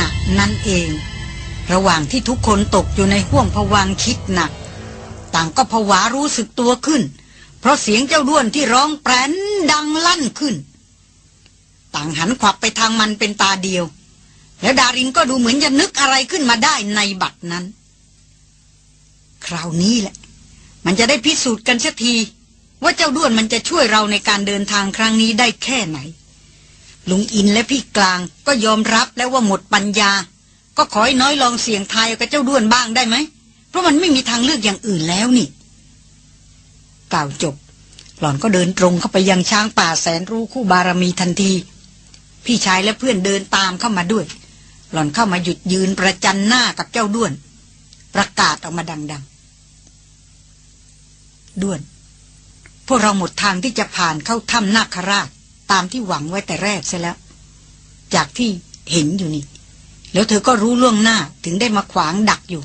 ณะนั้นเอง ระหว่างที่ทุกคนตกอยู่ในห่วงผวังคิดหนัก ต่างก็ผวารู้สึกตัวขึ้น เพราะเสียงเจ้าด้วนที่ร้องแปรนดังลั่นขึ้น ต่างหันขวับไปทางมันเป็นตาเดียว แล้วดารินก็ดูเหมือนจะนึกอะไรขึ้นมาได้ในบัดนั้น คราวนี้แหละ มันจะได้พิสูจน์กันสักทีว่าเจ้าด้วนมันจะช่วยเราในการเดินทางครั้งนี้ได้แค่ไหน ลุงอินและพี่กลางก็ยอมรับแล้วว่าหมดปัญญา ก็ขอให้น้อยลองเสี่ยงทายกับเจ้าด้วนบ้างได้ไหม เพราะมันไม่มีทางเลือกอย่างอื่นแล้วนี่ กล่าวจบ หล่อนก็เดินตรงเข้าไปยังช้างป่าแสนรู้คู่บารมีทันที พี่ชายและเพื่อนเดินตามเข้ามาด้วย หล่อนเข้ามาหยุดยืนประจันหน้ากับเจ้าด้วน ประกาศออกมาดัง ๆ ด้วน พวกเราหมดทางที่จะผ่านเข้าถ้ำนาคราช ตามที่หวังไว้แต่แรกใช่แล้ว จากที่เห็นอยู่นี่ แล้วเธอก็รู้ล่วงหน้าถึงได้มาขวางดักอยู่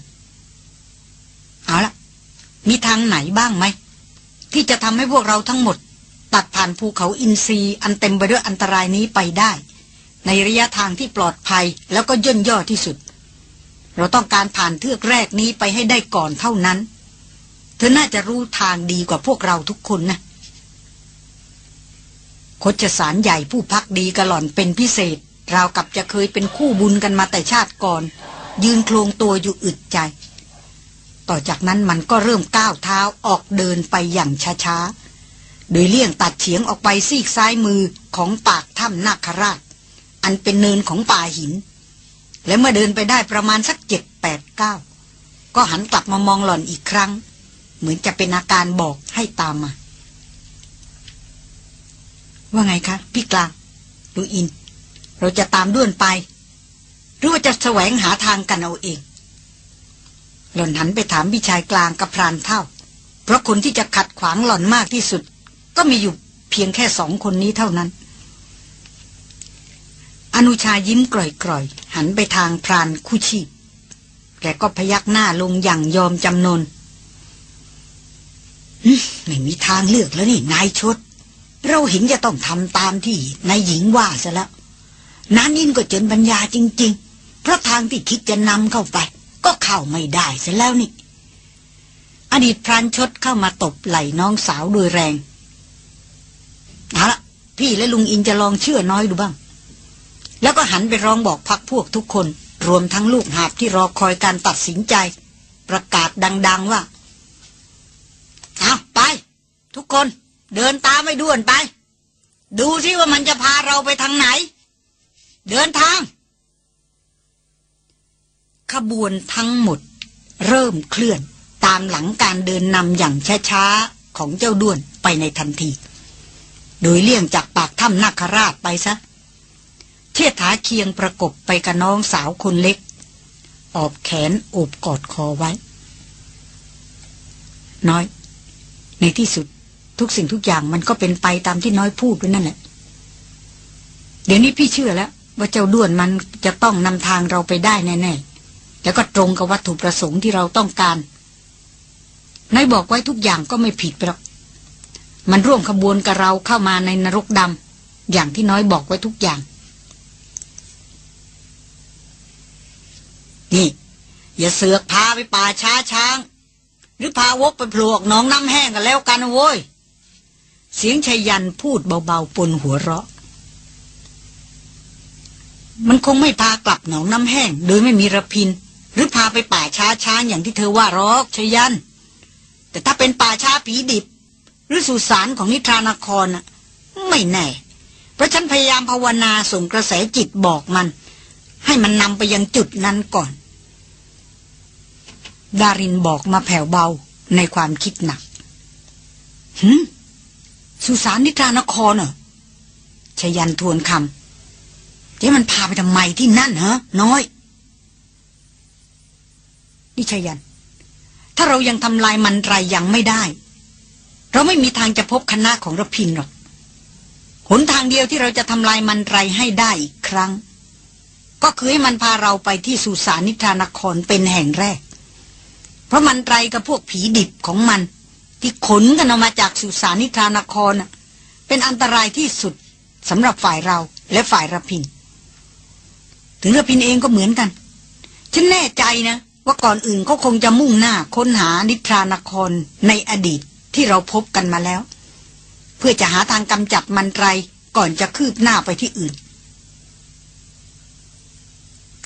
เอาละมีทางไหนบ้างไหม ที่จะทำให้พวกเราทั้งหมด ตัดผ่านภูเขาอินทรีอันเต็มไปด้วยอันตรายนี้ไปได้ ในระยะทางที่ปลอดภัยแล้วก็ย่นย่อที่สุด เราต้องการผ่านเทือกแรกนี้ไปให้ได้ก่อนเท่านั้น เธอน่าจะรู้ทางดีกว่าพวกเราทุกคนนะ คชสารใหญ่ผู้พักดีกระหล่อนเป็นพิเศษ ราวกับจะเคยเป็นคู่บุญกันมาแต่ชาติก่อน ยืนโครงตัวอยู่อึดใจ ต่อจากนั้นมันก็เริ่มก้าวเท้าออกเดินไปอย่างช้าๆ โดยเลี่ยงตัดเฉียงออกไปซีกซ้ายมือของปากถ้ำนาคราช อันเป็นเนินของป่าหิน และเมื่อเดินไปได้ประมาณสักเจ็ดแปดเก้าก็หันกลับมามองหล่อนอีกครั้ง เหมือนจะเป็นอาการบอกให้ตามมา ว่าไงคะ พี่กลางลุงอิน เราจะตามด้วนไป หรือว่าจะแสวงหาทางกันเอาเอง หล่อนหันไปถามพี่ชายกลางกับพรานเท่า เพราะคนที่จะขัดขวางหล่อนมากที่สุด ก็มีอยู่เพียงแค่สองคนนี้เท่านั้น อนุชายิ้มกร่อยๆ หันไปทางพรานคู่ชีพแกก็พยักหน้าลงอย่างยอมจำนนไม่มีทางเลือกแล้วนี่นายชด เราเห็นจะต้องทำตามที่นายหญิงว่าซะแล้วนานินก็จนปัญญาจริง ๆ เพราะทางที่คิดจะนำเข้าไป ก็เข้าไม่ได้ซะแล้วนี่ อดีตพรานชดเข้ามาตบไหล่น้องสาวโดยแรงเอาละพี่และลุงอินจะลองเชื่อน้อยดูบ้าง แล้วก็หันไปร้องบอกพักพวกทุกคน รวมทั้งลูกหาบที่รอคอยการตัดสินใจ ประกาศดัง ๆว่า เอาไป ทุกคน เดินตามไม่ด้วนไป ดูสิว่ามันจะพาเราไปทางไหน เดินทาง ขบวนทั้งหมด เริ่มเคลื่อนตามหลังการเดินนำอย่างช้าๆ ของเจ้าด้วนไปในทันที โดยเลี่ยงจากปากถ้ำนาคราชไปซะ เทียถาเคียงประกบไปกับน้องสาวคนเล็ก ออบแขนโอบกอดคอไว้ น้อย ในที่สุด ทุกสิ่งทุกอย่างมันก็เป็นไปตามที่น้อยพูดด้วยนั่นแหละ เดี๋ยวนี้พี่เชื่อแล้ว ว่าเจ้าด้วนมันจะต้องนำทางเราไปได้แน่ๆ แล้วก็ตรงกับวัตถุประสงค์ที่เราต้องการน้อยบอกไว้ทุกอย่างก็ไม่ผิดไปหรอก มันร่วมขบวนกับเราเข้ามาในนรกดำอย่างที่น้อยบอกไว้ทุกอย่าง นี่ อย่าเสือกพาไปป่าช้าช้าง หรือพาวกไปพลวกน้องน้ำแห้งกันแล้วกันโว้ย เสียงชายันพูดเบาๆปนหัวเราะ มันคงไม่พากลับหนองน้ำแห้ง โดยไม่มีระพิน หรือพาไปป่าช้าช้าอย่างที่เธอว่ารอกชยัน แต่ถ้าเป็นป่าช้าผีดิบ หรือสุสานของนิทรานครน่ะ ไม่แน่ เพราะฉันพยายามภาวนาส่งกระแสจิตบอกมัน ให้มันนำไปยังจุดนั้นก่อน ดารินบอกมาแผ่วเบาในความคิดหนักหืม สุสานนิทรานครเหรอชยันทวนคำเจ๊มันพาไปทำไมที่นั่นเหรอน้อย นี่ชยัน ถ้าเรายังทำลายมันไรยังไม่ได้ เราไม่มีทางจะพบคณะของรพินหรอกหนทางเดียวที่เราจะทำลายมันไรให้ได้อีกครั้ง ก็คือให้มันพาเราไปที่สุสานนิทรานครเป็นแห่งแรก เพราะมันไรกับพวกผีดิบของมัน ที่ขนกันออกมาจากสุสานิทรานครเป็นอันตรายที่สุดสำหรับฝ่ายเราและฝ่ายระพิน ถึงระพินเองก็เหมือนกัน ฉันแน่ใจนะว่าก่อนอื่นเขาคงจะมุ่งหน้าค้นหานิทรานครในอดีตที่เราพบกันมาแล้ว เพื่อจะหาทางกำจัดมันไรก่อนจะคืบหน้าไปที่อื่น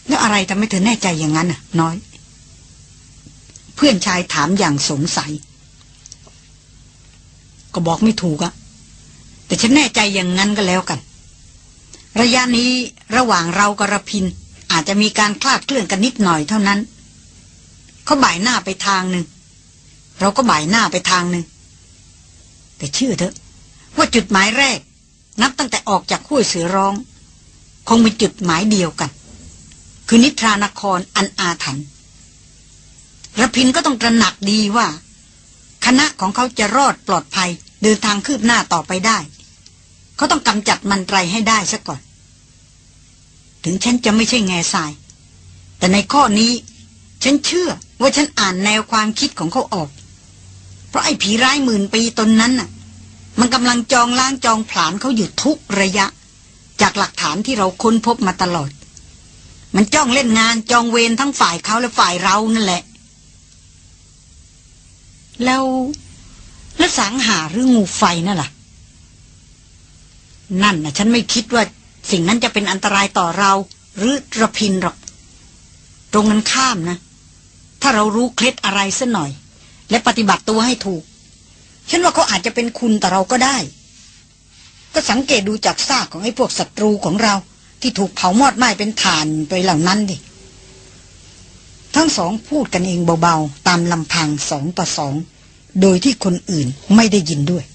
แล้วอะไรทำให้เธอแน่ใจอย่างนั้นน่ะ น้อย เพื่อนชายถามอย่างสงสัย ก็บอกไม่ถูกอะแต่ฉันแน่ใจอย่างนั้นก็แล้วกัน ระยะนี้ระหว่างเรากับระพิน อาจจะมีการคลาดเคลื่อนกันนิดหน่อยเท่านั้น เขาบ่ายหน้าไปทางหนึ่ง เราก็บ่ายหน้าไปทางหนึ่ง แต่เชื่อเถอะ ว่าจุดหมายแรก นับตั้งแต่ออกจากห้วยเสือร้อง คงเป็นจุดหมายเดียวกัน คือนิทรานครอันอาถรรพ์ระพินก็ต้องตระหนักดีว่า ณะของเขาจะรอดปลอดภัย เดินทางคืบหน้าต่อไปได้ เขาต้องกำจัดมันไรให้ได้ซะก่อน ถึงฉันจะไม่ใช่แง่ทราย แต่ในข้อนี้ ฉันเชื่อว่าฉันอ่านแนวความคิดของเขาออก เพราะไอ้ผีร้ายหมื่นปีตนนั้นน่ะ มันกำลังจองล้างจองผลาญเขาอยู่ทุกระยะ จากหลักฐานที่เราค้นพบมาตลอด มันจ้องเล่นงานจองเวรทั้งฝ่ายเขาและฝ่ายเรานั่นแหละ แล้ว แล้วสังหาหรืองูไฟนั่นล่ะ นั่นนะฉันไม่คิดว่าสิ่งนั้นจะเป็นอันตรายต่อเรา หรือระพินหรอก ตรงนั้นข้ามนะ ถ้าเรารู้เคล็ดอะไรสัหน่อย และปฏิบัติตัวให้ถูก ฉันว่าเขาอาจจะเป็นคุณต่อเราก็ได้ ก็สังเกตดูจากซากของไอ้พวกศัตรูของเรา ที่ถูกเผามอดไหม้เป็นฐานไปเหล่านั้นดิทั้งสองพูดกันเองเบาๆ ตามลำพังสองต่อสอง โดยที่คนอื่นไม่ได้ยินด้วย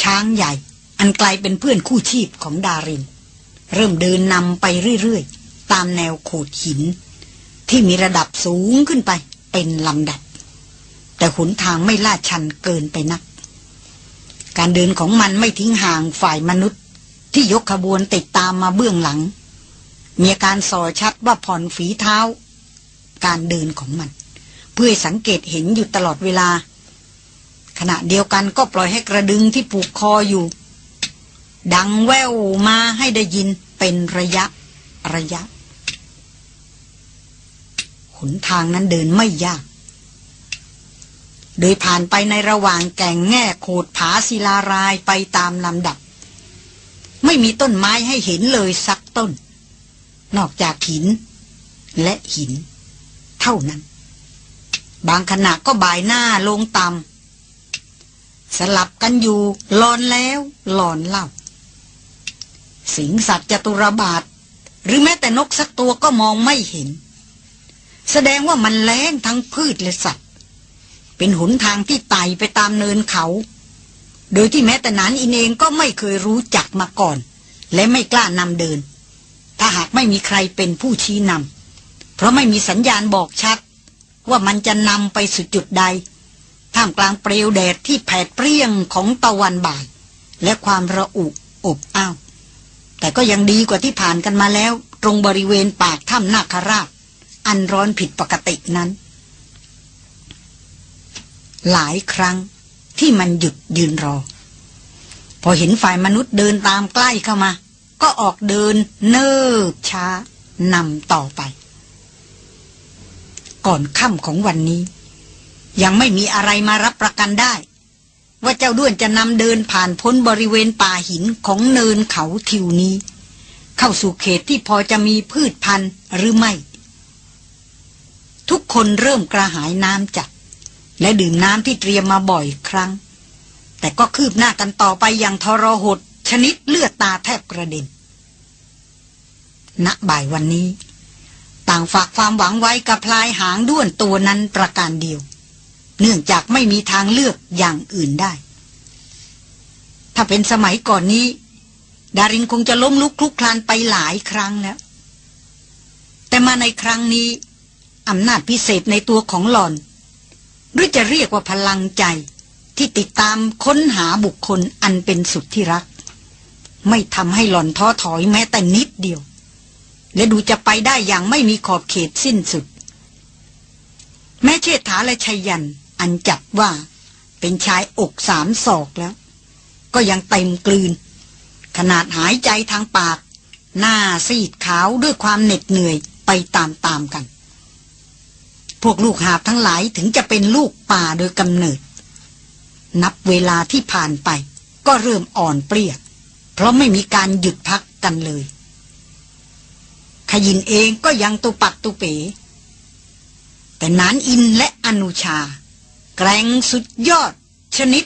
ช้างใหญ่ อันไกลเป็นเพื่อนคู่ชีพของดาริน เริ่มเดินนำไปเรื่อยๆ ตามแนวโขดหิน ที่มีระดับสูงขึ้นไปเป็นลำดับ แต่หนทางไม่ลาดชันเกินไปนัก การเดินของมันไม่ทิ้งห่างฝ่ายมนุษย์ ที่ยกขบวนติดตามมาเบื้องหลัง มีอาการส่อชัดว่าผ่อนฝีเท้า การเดินของมัน เพื่อสังเกตเห็นอยู่ตลอดเวลา ขณะเดียวกันก็ปล่อยให้กระดึงที่ผูกคออยู่ ดังแววมาให้ได้ยินเป็นระยะระยะหนทางนั้นเดินไม่ยาก โดยผ่านไปในระหว่างแก่งแง่โขดผาศิลารายไปตามลำดับ ไม่มีต้นไม้ให้เห็นเลยสักต้น นอกจากหินและหิน เท่านั้น บางขณะก็บ่ายหน้าลงต่ำสลับกันอยู่หลอนแล้วหลอนเล่า สิงสัตว์จตุรบาท หรือแม้แต่นกสักตัวก็มองไม่เห็น แสดงว่ามันแล้งทั้งพืชและสัตว์ เป็นหนทางที่ไต่ไปตามเนินเขา โดยที่แม้แต่นานอินเองก็ไม่เคยรู้จักมาก่อน และไม่กล้านำเดิน ถ้าหากไม่มีใครเป็นผู้ชี้นำเพราะไม่มีสัญญาณบอกชัด ว่ามันจะนำไปสุดจุดใด ท่ามกลางเปลวแดดที่แผดเปรี้ยงของตะวันบ่าย และความระอุอบอ้าว แต่ก็ยังดีกว่าที่ผ่านกันมาแล้ว ตรงบริเวณปากถ้ำนาคราช อันร้อนผิดปกตินั้น หลายครั้งที่มันหยุดยืนรอ พอเห็นฝ่ายมนุษย์เดินตามใกล้เข้ามา ก็ออกเดินเนิบช้านำต่อไป ก่อนค่ำของวันนี้ ยังไม่มีอะไรมารับประกันได้ ว่าเจ้าด้วนจะนำเดินผ่านพ้นบริเวณป่าหินของเนินเขาทิวนี้ เข้าสู่เขตที่พอจะมีพืชพันธุ์หรือไม่ ทุกคนเริ่มกระหายน้ำจัด และดื่มน้ำที่เตรียมมาบ่อยครั้ง แต่ก็คืบหน้ากันต่อไปอย่างทรหดชนิดเลือดตาแทบกระเด็นณบ่ายวันนี้ ต่างฝากความหวังไว้กับพลายหางด้วนตัวนั้นประการเดียว เนื่องจากไม่มีทางเลือกอย่างอื่นได้ ถ้าเป็นสมัยก่อนนี้ ดารินคงจะล้มลุกคลุกคลานไปหลายครั้งแล้ว แต่มาในครั้งนี้อำนาจพิเศษในตัวของหลอน หรือจะเรียกว่าพลังใจที่ติดตามค้นหาบุคคลอันเป็นสุดที่รัก ไม่ทำให้หลอนท้อถอยแม้แต่นิดเดียว และดูจะไปได้อย่างไม่มีขอบเขตสิ้นสุด แม้เชษฐาและชัยยัน อันจับว่าเป็นชายอกสามศอกแล้ว ก็ยังเต็มกลืน ขนาดหายใจทางปาก หน้าซีดขาวด้วยความเหน็ดเหนื่อยไปตามๆกัน พวกลูกหาบทั้งหลายถึงจะเป็นลูกป่าโดยกำเนิด นับเวลาที่ผ่านไป ก็เริ่มอ่อนเปรี้ยเพราะไม่มีการหยุดพักกันเลย ขยินเองก็ยังตุปัดตุเป๋ แต่นานอินและอนุชา แกร่งสุดยอด ชนิด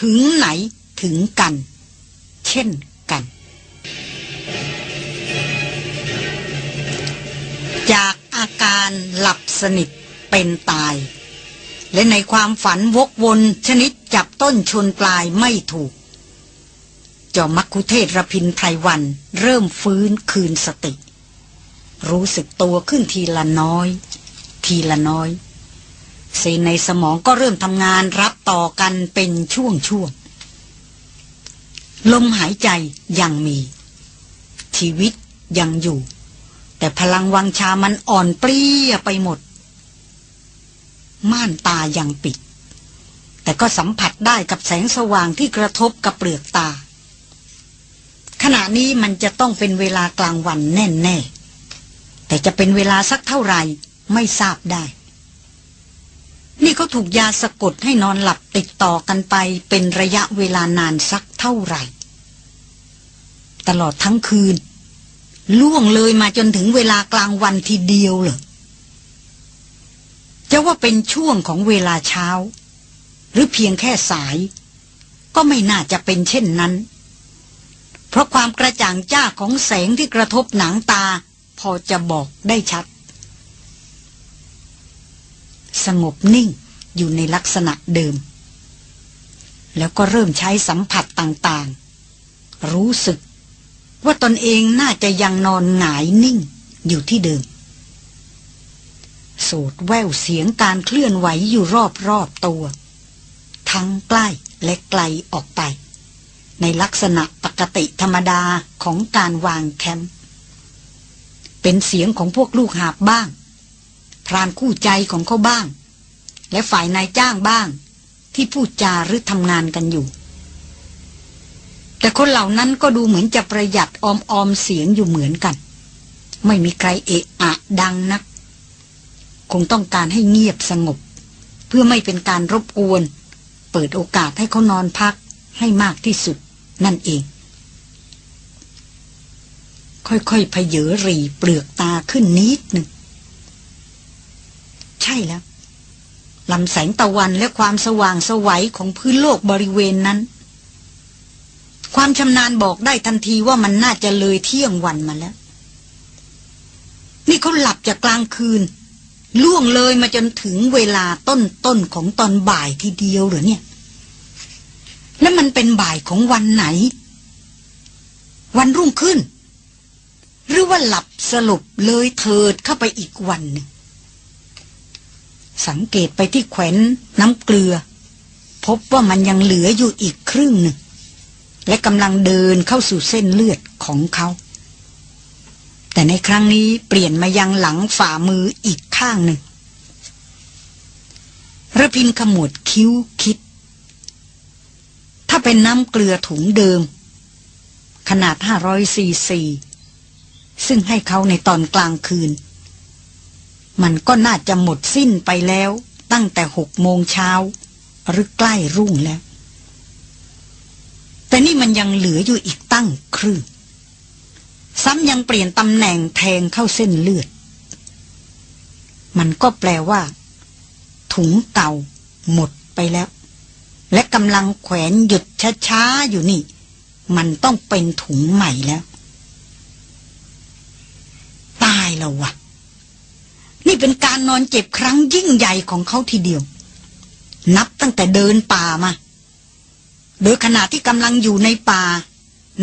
ถึงไหนถึงกัน เช่นกัน จากอาการหลับสนิทเป็นตาย และในความฝันวกวนชนิดจับต้นชนปลายไม่ถูกจอมักคุเทศรพินไพรวัน เริ่มฟื้นคืนสติ รู้สึกตัวขึ้นทีละน้อย ทีละน้อยเซลล์ในสมองก็เริ่มทำงานรับต่อกันเป็นช่วงช่วงลมหายใจยังมี ชีวิตยังอยู่ แต่พลังวังชามันอ่อนเปรี้ยไปหมด ม่านตายังปิด แต่ก็สัมผัสได้กับแสงสว่างที่กระทบกับเปลือกตา ขณะนี้มันจะต้องเป็นเวลากลางวันแน่ๆ แต่จะเป็นเวลาสักเท่าไหร่ไม่ทราบได้ นี่เขาถูกยาสะกดให้นอนหลับติดต่อกันไปเป็นระยะเวลานานสักเท่าไหร่ ตลอดทั้งคืน ล่วงเลยมาจนถึงเวลากลางวันทีเดียวเหรอจะว่าเป็นช่วงของเวลาเช้า หรือเพียงแค่สาย ก็ไม่น่าจะเป็นเช่นนั้น เพราะความกระจ่างจ้าของแสงที่กระทบหนังตา พอจะบอกได้ชัด สงบนิ่งอยู่ในลักษณะเดิม แล้วก็เริ่มใช้สัมผัสต่างๆ รู้สึกว่าตนเองน่าจะยังนอนหงายนิ่งอยู่ที่เดิม สูดแววเสียงการเคลื่อนไหวอยู่รอบๆตัว ทั้งใกล้และไกลออกไป ในลักษณะปกติธรรมดาของการวางแคมป์ เป็นเสียงของพวกลูกหาบบ้าง พรานคู่ใจของเขาบ้าง และฝ่ายนายจ้างบ้าง ที่พูดจาหรือทำงานกันอยู่ แต่คนเหล่านั้นก็ดูเหมือนจะประหยัดออมออมเสียงอยู่เหมือนกัน ไม่มีใครเอะอะดังนัก คงต้องการให้เงียบสงบ เพื่อไม่เป็นการรบกวน เปิดโอกาสให้เขานอนพักให้มากที่สุดนั่นเอง ค่อยๆพเยอรีเปลือกตาขึ้นนิดหนึ่ง ใช่แล้วลำแสงตะวันและความสว่างสวัยของพื้นโลกบริเวณนั้น ความชำนาญบอกได้ทันทีว่ามันน่าจะเลยเที่ยงวันมาแล้ว นี่เขาหลับจากกลางคืน ล่วงเลยมาจนถึงเวลาต้นต้นของตอนบ่ายทีเดียวหรือเนี่ย แล้วมันเป็นบ่ายของวันไหน วันรุ่งขึ้น หรือว่าหลับสลบเลยเถิดเข้าไปอีกวันหนึ่งสังเกตไปที่แขวนน้ำเกลือ พบว่ามันยังเหลืออยู่อีกครึ่งหนึ่ง และกำลังเดินเข้าสู่เส้นเลือดของเขา แต่ในครั้งนี้เปลี่ยนมายังหลังฝ่ามืออีกข้างหนึ่งระพินขมวดคิ้วคิด ถ้าเป็นน้ำเกลือถุงเดิม ขนาด500ซีซี ซึ่งให้เขาในตอนกลางคืน มันก็น่าจะหมดสิ้นไปแล้วตั้งแต่หกโมงเช้า หรือใกล้รุ่งแล้ว แต่นี่มันยังเหลืออยู่อีกตั้งครึ่งซ้ำยังเปลี่ยนตำแหน่งแทงเข้าเส้นเลือด มันก็แปลว่า ถุงเก่าหมดไปแล้ว และกำลังแขวนหยุดช้าๆอยู่นี่ มันต้องเป็นถุงใหม่แล้ว ตายแล้ววะ นี่เป็นการนอนเจ็บครั้งยิ่งใหญ่ของเขาทีเดียว นับตั้งแต่เดินป่ามา โดยขณะที่กำลังอยู่ในป่า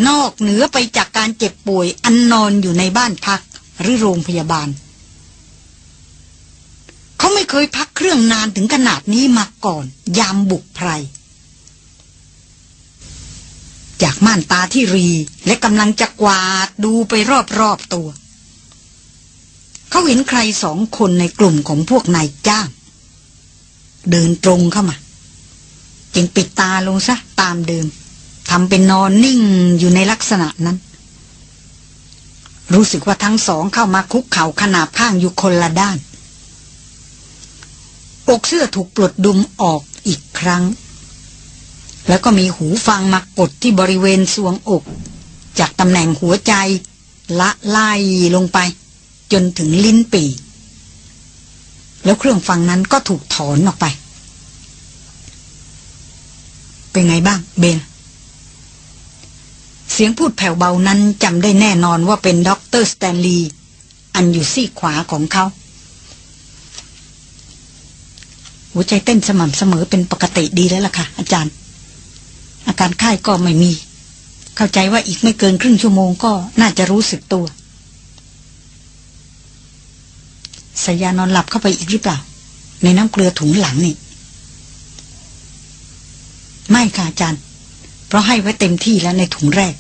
นอกเหนือไปจากการเจ็บป่วยอันนอนอยู่ในบ้านพักหรือโรงพยาบาล เขาไม่เคยพักเครื่องนานถึงขนาดนี้มาก่อน ยามบุกไพรจากม่านตาที่รีและกำลังจะกวาดดูไปรอบๆตัว เขาเห็นใครสองคนในกลุ่มของพวกนายจ้าง เดินตรงเข้ามา จึงปิดตาลงซะตามเดิมทำเป็นนอนนิ่งอยู่ในลักษณะนั้น รู้สึกว่าทั้งสองเข้ามาคุกเข่าขนาบข้างอยู่คนละด้าน อกเสื้อถูกปลดดุมออกอีกครั้ง แล้วก็มีหูฟังมากดที่บริเวณสวงอก จากตำแหน่งหัวใจละไล่ลงไป จนถึงลิ้นปีแล้วเครื่องฟังนั้นก็ถูกถอนออกไป เป็นไงบ้างเบน เสียงพูดแผ่วเบานั้นจำได้แน่นอนว่าเป็นด็อกเตอร์สแตนลีย์อันอยู่ซีกขวาของเขา หัวใจเต้นสม่ำเสมอเป็นปกติดีแล้วล่ะค่ะ อาจารย์ อาการไข้ก็ไม่มี เข้าใจว่าอีกไม่เกินครึ่งชั่วโมงก็น่าจะรู้สึกตัว ใส่ยานอนหลับเข้าไปอีกหรือเปล่า ในน้ำเกลือถุงหลังนี่ ไม่ค่ะอาจารย์ เพราะให้ไว้เต็มที่แล้วในถุงแรก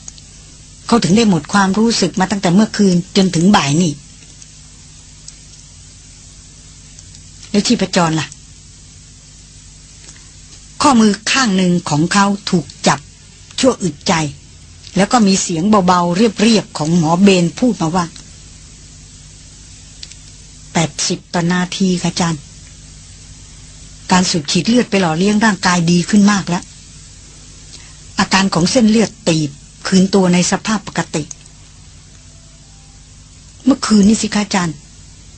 เขาถึงได้หมดความรู้สึกมาตั้งแต่เมื่อคืนจนถึงบ่ายนี่ แล้วชีพจรล่ะ ข้อมือข้างหนึ่งของเขาถูกจับ ชั่วอึดใจ แล้วก็มีเสียงเบาๆเรียบๆของหมอเบนพูดมาว่า แปดสิบต่อนาทีค่ะจารย์การสูบฉีดเลือดไปหล่อเลี้ยงร่างกายดีขึ้นมากแล้ว อาการของเส้นเลือดตีบคืนตัวในสภาพปกติ เมื่อคืนนี้สิคะจารย์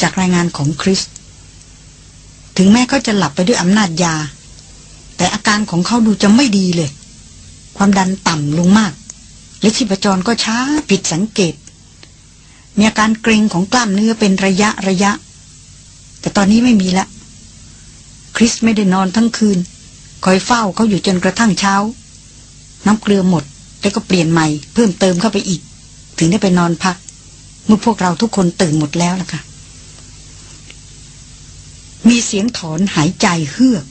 จากรายงานของคริส ถึงแม้เขาจะหลับไปด้วยอำนาจยา แต่อาการของเขาดูจะไม่ดีเลย ความดันต่ำลงมาก และชีพจรก็ช้าผิดสังเกต มีอาการเกร็งของกล้ามเนื้อเป็นระยะระยะ แต่ตอนนี้ไม่มีละ คริสไม่ได้นอนทั้งคืน คอยเฝ้าเขาอยู่จนกระทั่งเช้า น้ำเกลือหมด แล้วก็เปลี่ยนใหม่ เพิ่มเติมเข้าไปอีก ถึงได้ไปนอนพัก เมื่อพวกเราทุกคนตื่นหมดแล้วล่ะค่ะ มีเสียงถอนหายใจเฮือก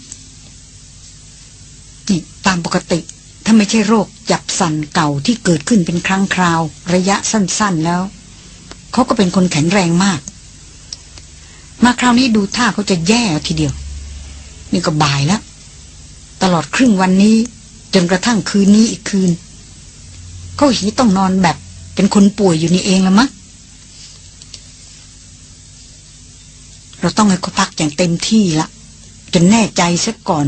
นี่ตามปกติ ถ้าไม่ใช่โรคจับสั่นเก่าที่เกิดขึ้นเป็นครั้งคราว ระยะสั้นๆแล้ว เขาก็เป็นคนแข็งแรงมาก มาคราวนี้ดูท่าเขาจะแย่ทีเดียว นี่ก็บ่ายแล้ว ตลอดครึ่งวันนี้ จนกระทั่งคืนนี้อีกคืน เขาหีต้องนอนแบบเป็นคนป่วยอยู่นี่เองละมั้งเราต้องให้เขาพักอย่างเต็มที่ละจนแน่ใจซะก่อน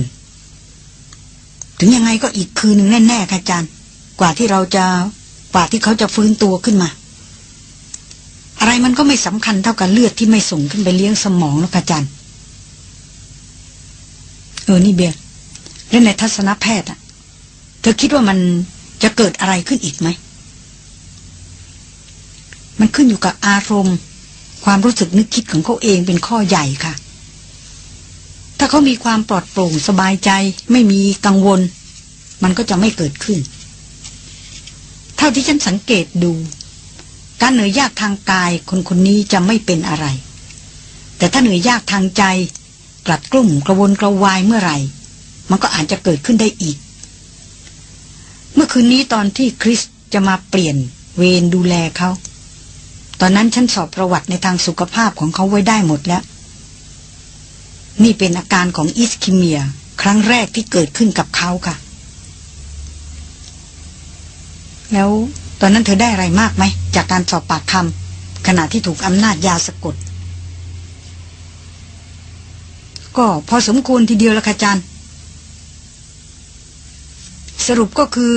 ถึงยังไงก็อีกคืนหนึ่งแน่ๆค่ะอาจารย์ กว่าที่เราจะกว่าที่เขาจะฟื้นตัวขึ้นมา อะไรมันก็ไม่สำคัญเท่ากับเลือดที่ไม่ส่งขึ้นไปเลี้ยงสมองแล้วค่ะจารย์เออนี่เบียร์เรื่องในทัศนแพทย์อะเธอคิดว่ามันจะเกิดอะไรขึ้นอีกไหม มันขึ้นอยู่กับอารมณ์ ความรู้สึกนึกคิดของเขาเองเป็นข้อใหญ่ค่ะ ถ้าเขามีความปลอดโปร่งสบายใจ ไม่มีกังวล มันก็จะไม่เกิดขึ้น เท่าที่ฉันสังเกตดู การเหนื่อยยากทางกายคนคนนี้จะไม่เป็นอะไร แต่ถ้าเหนื่อยยากทางใจ กลัดกลุ่มกระวนกระวายเมื่อไหร่ มันก็อาจจะเกิดขึ้นได้อีก เมื่อคืนนี้ตอนที่คริสจะมาเปลี่ยนเวรดูแลเขา ตอนนั้นฉันสอบประวัติในทางสุขภาพของเขาไว้ได้หมดแล้ว นี่เป็นอาการของอิสคิเมีย ครั้งแรกที่เกิดขึ้นกับเขาค่ะ แล้ว ตอนนั้นเธอได้อะไรมากไหม จากการสอบปากคำขณะที่ถูกอำนาจยาสะกด ก็พอสมควรทีเดียวละค่ะอาจารย์สรุปก็คือ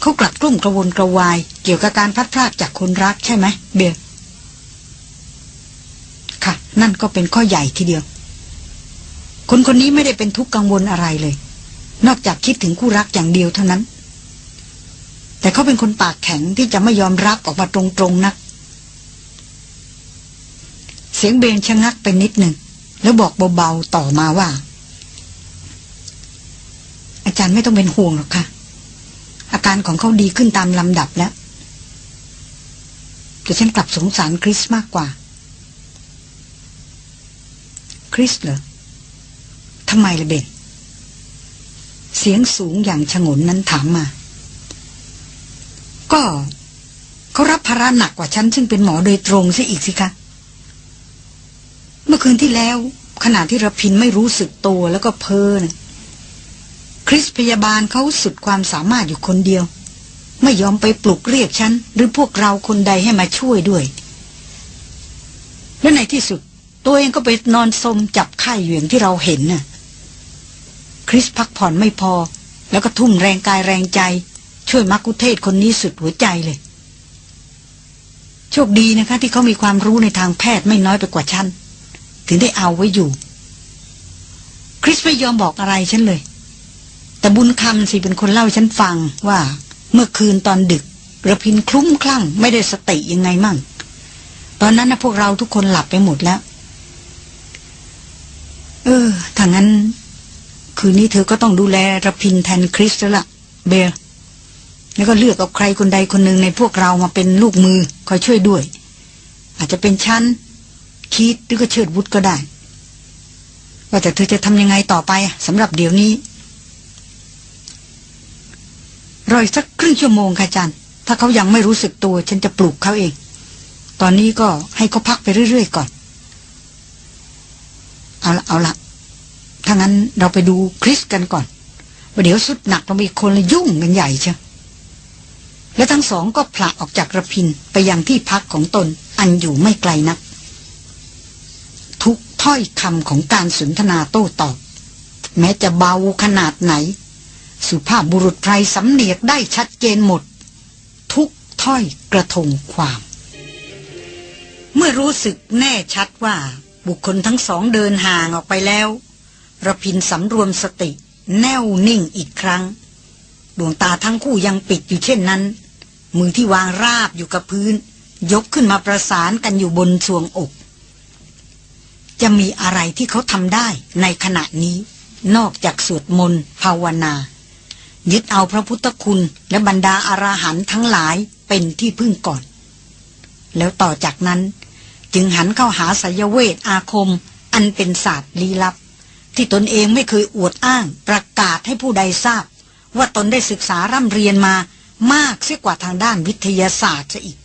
เขากลัดกลุ่มกระวนกระวาย เกี่ยวกับการพัดพลาดจากคนรักใช่ไหมเบลค่ะ นั่นก็เป็นข้อใหญ่ทีเดียว คนคนนี้ไม่ได้เป็นทุกข์กังวลอะไรเลย นอกจากคิดถึงคู่รักอย่างเดียวเท่านั้น แต่เขาเป็นคนปากแข็งที่จะไม่ยอมรับออกมาตรงๆนัก เสียงเบนชะงักไปนิดหนึ่ง แล้วบอกเบาๆต่อมาว่า อาจารย์ไม่ต้องเป็นห่วงหรอกค่ะ อาการของเขาดีขึ้นตามลำดับแล้วแต่ฉันกลับสงสารคริสมากกว่า คริสเหรอทำไมล่ะเบนเสียงสูงอย่างฉงนนั้นถามมา ก็เขารับภาระหนักกว่าฉันซึ่งเป็นหมอโดยตรงซะอีกสิคะ เมื่อคืนที่แล้วขณะที่รพินไม่รู้สึกตัวแล้วก็เพ้อนะคริสพยาบาลเขาสุดความสามารถอยู่คนเดียว ไม่ยอมไปปลุกเรียกฉัน หรือพวกเราคนใดให้มาช่วยด้วย และในที่สุด ตัวเองก็ไปนอนสมจับไข่อยู่อย่างที่เราเห็นน่ะ คริสพักผ่อนไม่พอ แล้วก็ทุ่มแรงกายแรงใจ ช่วยมักคุเทศคนนี้สุดหัวใจเลย โชคดีนะคะ ที่เขามีความรู้ในทางแพทย์ไม่น้อยไปกว่าฉัน ถึงได้เอาไว้อยู่ คริสไม่ยอมบอกอะไรฉันเลย แต่บุญคำสิเป็นคนเล่าฉันฟังว่า เมื่อคืนตอนดึกระพินคลุ้มคลั่ง ไม่ได้สติยังไงมั่ง ตอนนั้นนะพวกเราทุกคนหลับไปหมดแล้ว เออถ้างั้น คืนนี้เธอก็ต้องดูแลระพินแทนคริสแล้วล่ะ เบล แล้วก็เลือกเอาใครคนใดคนหนึ่งในพวกเรามาเป็นลูกมือคอยช่วยด้วย อาจจะเป็นฉันคิดหรือก็เชิดวุฒก็ได้ ว่าแต่เธอจะทำยังไงต่อไปสำหรับเดี๋ยวนี้รอยสักครึ่งชั่วโมงค่ะจันถ้าเขายังไม่รู้สึกตัว ฉันจะปลุกเขาเอง ตอนนี้ก็ให้เขาพักไปเรื่อยๆ ก่อน เอาละเอาละถ้างั้นเราไปดูคริสกันก่อนว่าเดี๋ยวสุดหนักเรามีคนละยุ่งกันใหญ่เชียว และทั้งสองก็ผละออกจากระพินไปยังที่พักของตนอันอยู่ไม่ไกลนัก ทุกถ้อยคำของการสนทนาโต้ตอบ แม้จะเบาขนาดไหน สุภาพบุรุษไพรสำเนียกได้ชัดเจนหมด ทุกถ้อยกระทงความ เมื่อรู้สึกแน่ชัดว่าบุคคลทั้งสองเดินห่างออกไปแล้วระพินสำรวมสติ แน่วนิ่งอีกครั้ง ดวงตาทั้งคู่ยังปิดอยู่เช่นนั้น มือที่วางราบอยู่กับพื้น ยกขึ้นมาประสานกันอยู่บนสวงอก จะมีอะไรที่เขาทำได้ในขณะนี้ นอกจากสวดมนต์ภาวนา ยึดเอาพระพุทธคุณและบรรดาอาราหันทั้งหลายเป็นที่พึ่งก่อน แล้วต่อจากนั้นจึงหันเข้าหาสยเวทอาคม อันเป็นศาสตร์ลี้ลับ ที่ตนเองไม่เคยอวดอ้างประกาศให้ผู้ใดทราบ ว่าตนได้ศึกษาร่ำเรียนมา มากเสียกว่าทางด้านวิทยาศาสตร์ซะอีก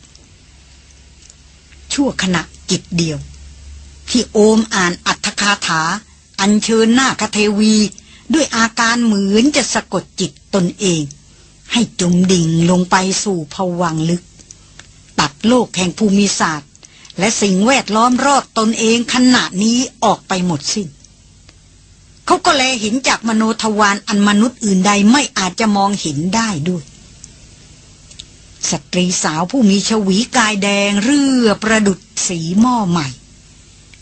ชั่วขณะจิตเดียว ที่โอมอ่านอัตถคาถา อัญเชิญหน้าคเทวี ด้วยอาการเหมือนจะสะกดจิตตนเอง ให้จมดิ่งลงไปสู่ภวังลึก ตัดโลกแห่งภูมิศาสตร์ และสิ่งแวดล้อมรอบตนเองขณะนี้ออกไปหมดสิ้นเขาก็แลเห็นจากมโนทวารอันมนุษย์อื่นใดไม่อาจจะมองเห็นได้ด้วย สตรีสาวผู้มีชวีกายแดงเรือประดุดสีหม้อใหม่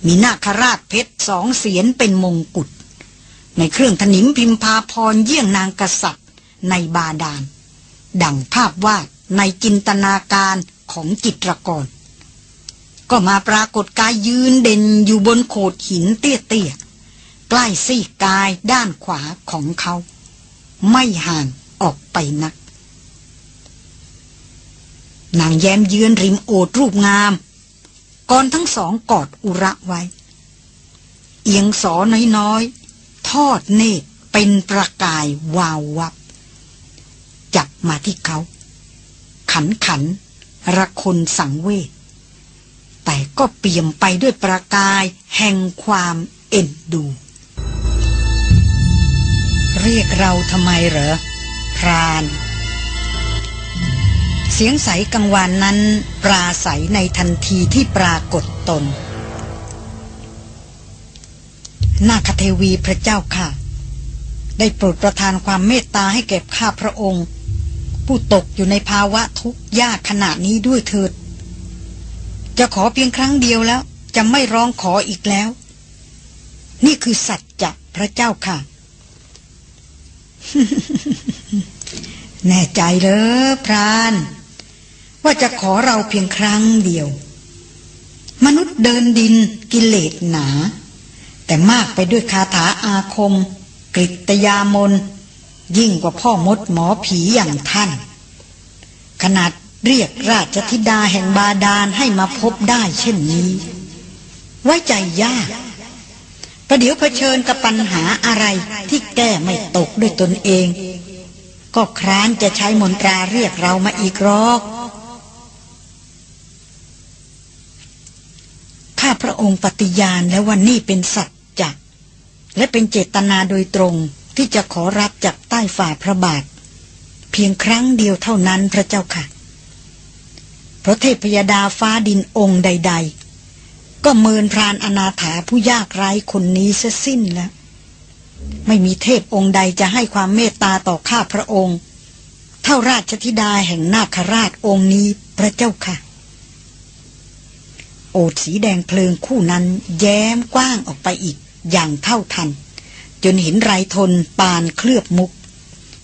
มีนาคราชเพชรสองเสียนเป็นมงกุฎในเครื่องถนิมพิมพาพรเยี่ยงนางกษัตริย์ ในบาดาล ดังภาพวาดในจินตนาการของจิตรกร ก็มาปรากฏกายยืนเด่นอยู่บนโขดหินเตี้ยๆ ใกล้ซี่กายด้านขวาของเขา ไม่ห่างออกไปนัก นางแย้มเยือนริมโอดรูปงาม ก่อนทั้งสองกอดอุระไว้ เอียงสอน้อยๆ ทอดเนตรเป็นประกายวาววับ จับมาที่เขา ขันขันระคนสังเวชแต่ก็เปี่ยมไปด้วยประกายแห่งความเอ็นดู เรียกเราทำไมเหรอพราน เสียงใสกังวานนั้น ปราใสในทันทีที่ปรากฏตน นาคเทวีพระเจ้าค่ะ ได้โปรดประทานความเมตตาให้แก่ข้าพระองค์ ผู้ตกอยู่ในภาวะทุกข์ยากขนาดนี้ด้วยเถิด จะขอเพียงครั้งเดียวแล้ว จะไม่ร้องขออีกแล้ว นี่คือสัจจะพระเจ้าค่ะแน่ใจเลยพราน ว่าจะขอเราเพียงครั้งเดียว มนุษย์เดินดินกิเลสหนา แต่มากไปด้วยคาถาอาคม กริตยามน ยิ่งกว่าพ่อมดหมอผีอย่างท่าน ขนาดเรียกราชธิดาแห่งบาดาลให้มาพบได้เช่นนี้ ไว้ใจยากประเดี๋ยวเผชิญกับปัญหาอะไรที่แก้ไม่ตกด้วยตนเอง ก็คร้านจะใช้มนตราเรียกเรามาอีกรอก ข้าพระองค์ปฏิญาณแล้ววันนี้เป็นสัจจะและเป็นเจตนาโดยตรงที่จะขอรับจากใต้ฝ่าพระบาท เพียงครั้งเดียวเท่านั้นพระเจ้าค่ะ พระเทพยดาฟ้าดินองค์ใด ๆ ก็เมินพรานอนาถาผู้ยากไร้คนนี้เสียสิ้นแล้ว ไม่มีเทพองค์ใดจะให้ความเมตตาต่อข้าพระองค์ เท่าราชธิดาแห่งนาคราชองค์นี้พระเจ้าค่ะ โอดสีแดงเพลิงคู่นั้นแย้มกว้างออกไปอีกอย่างเท่าทัน จนเห็นไรทนปานเคลือบมุก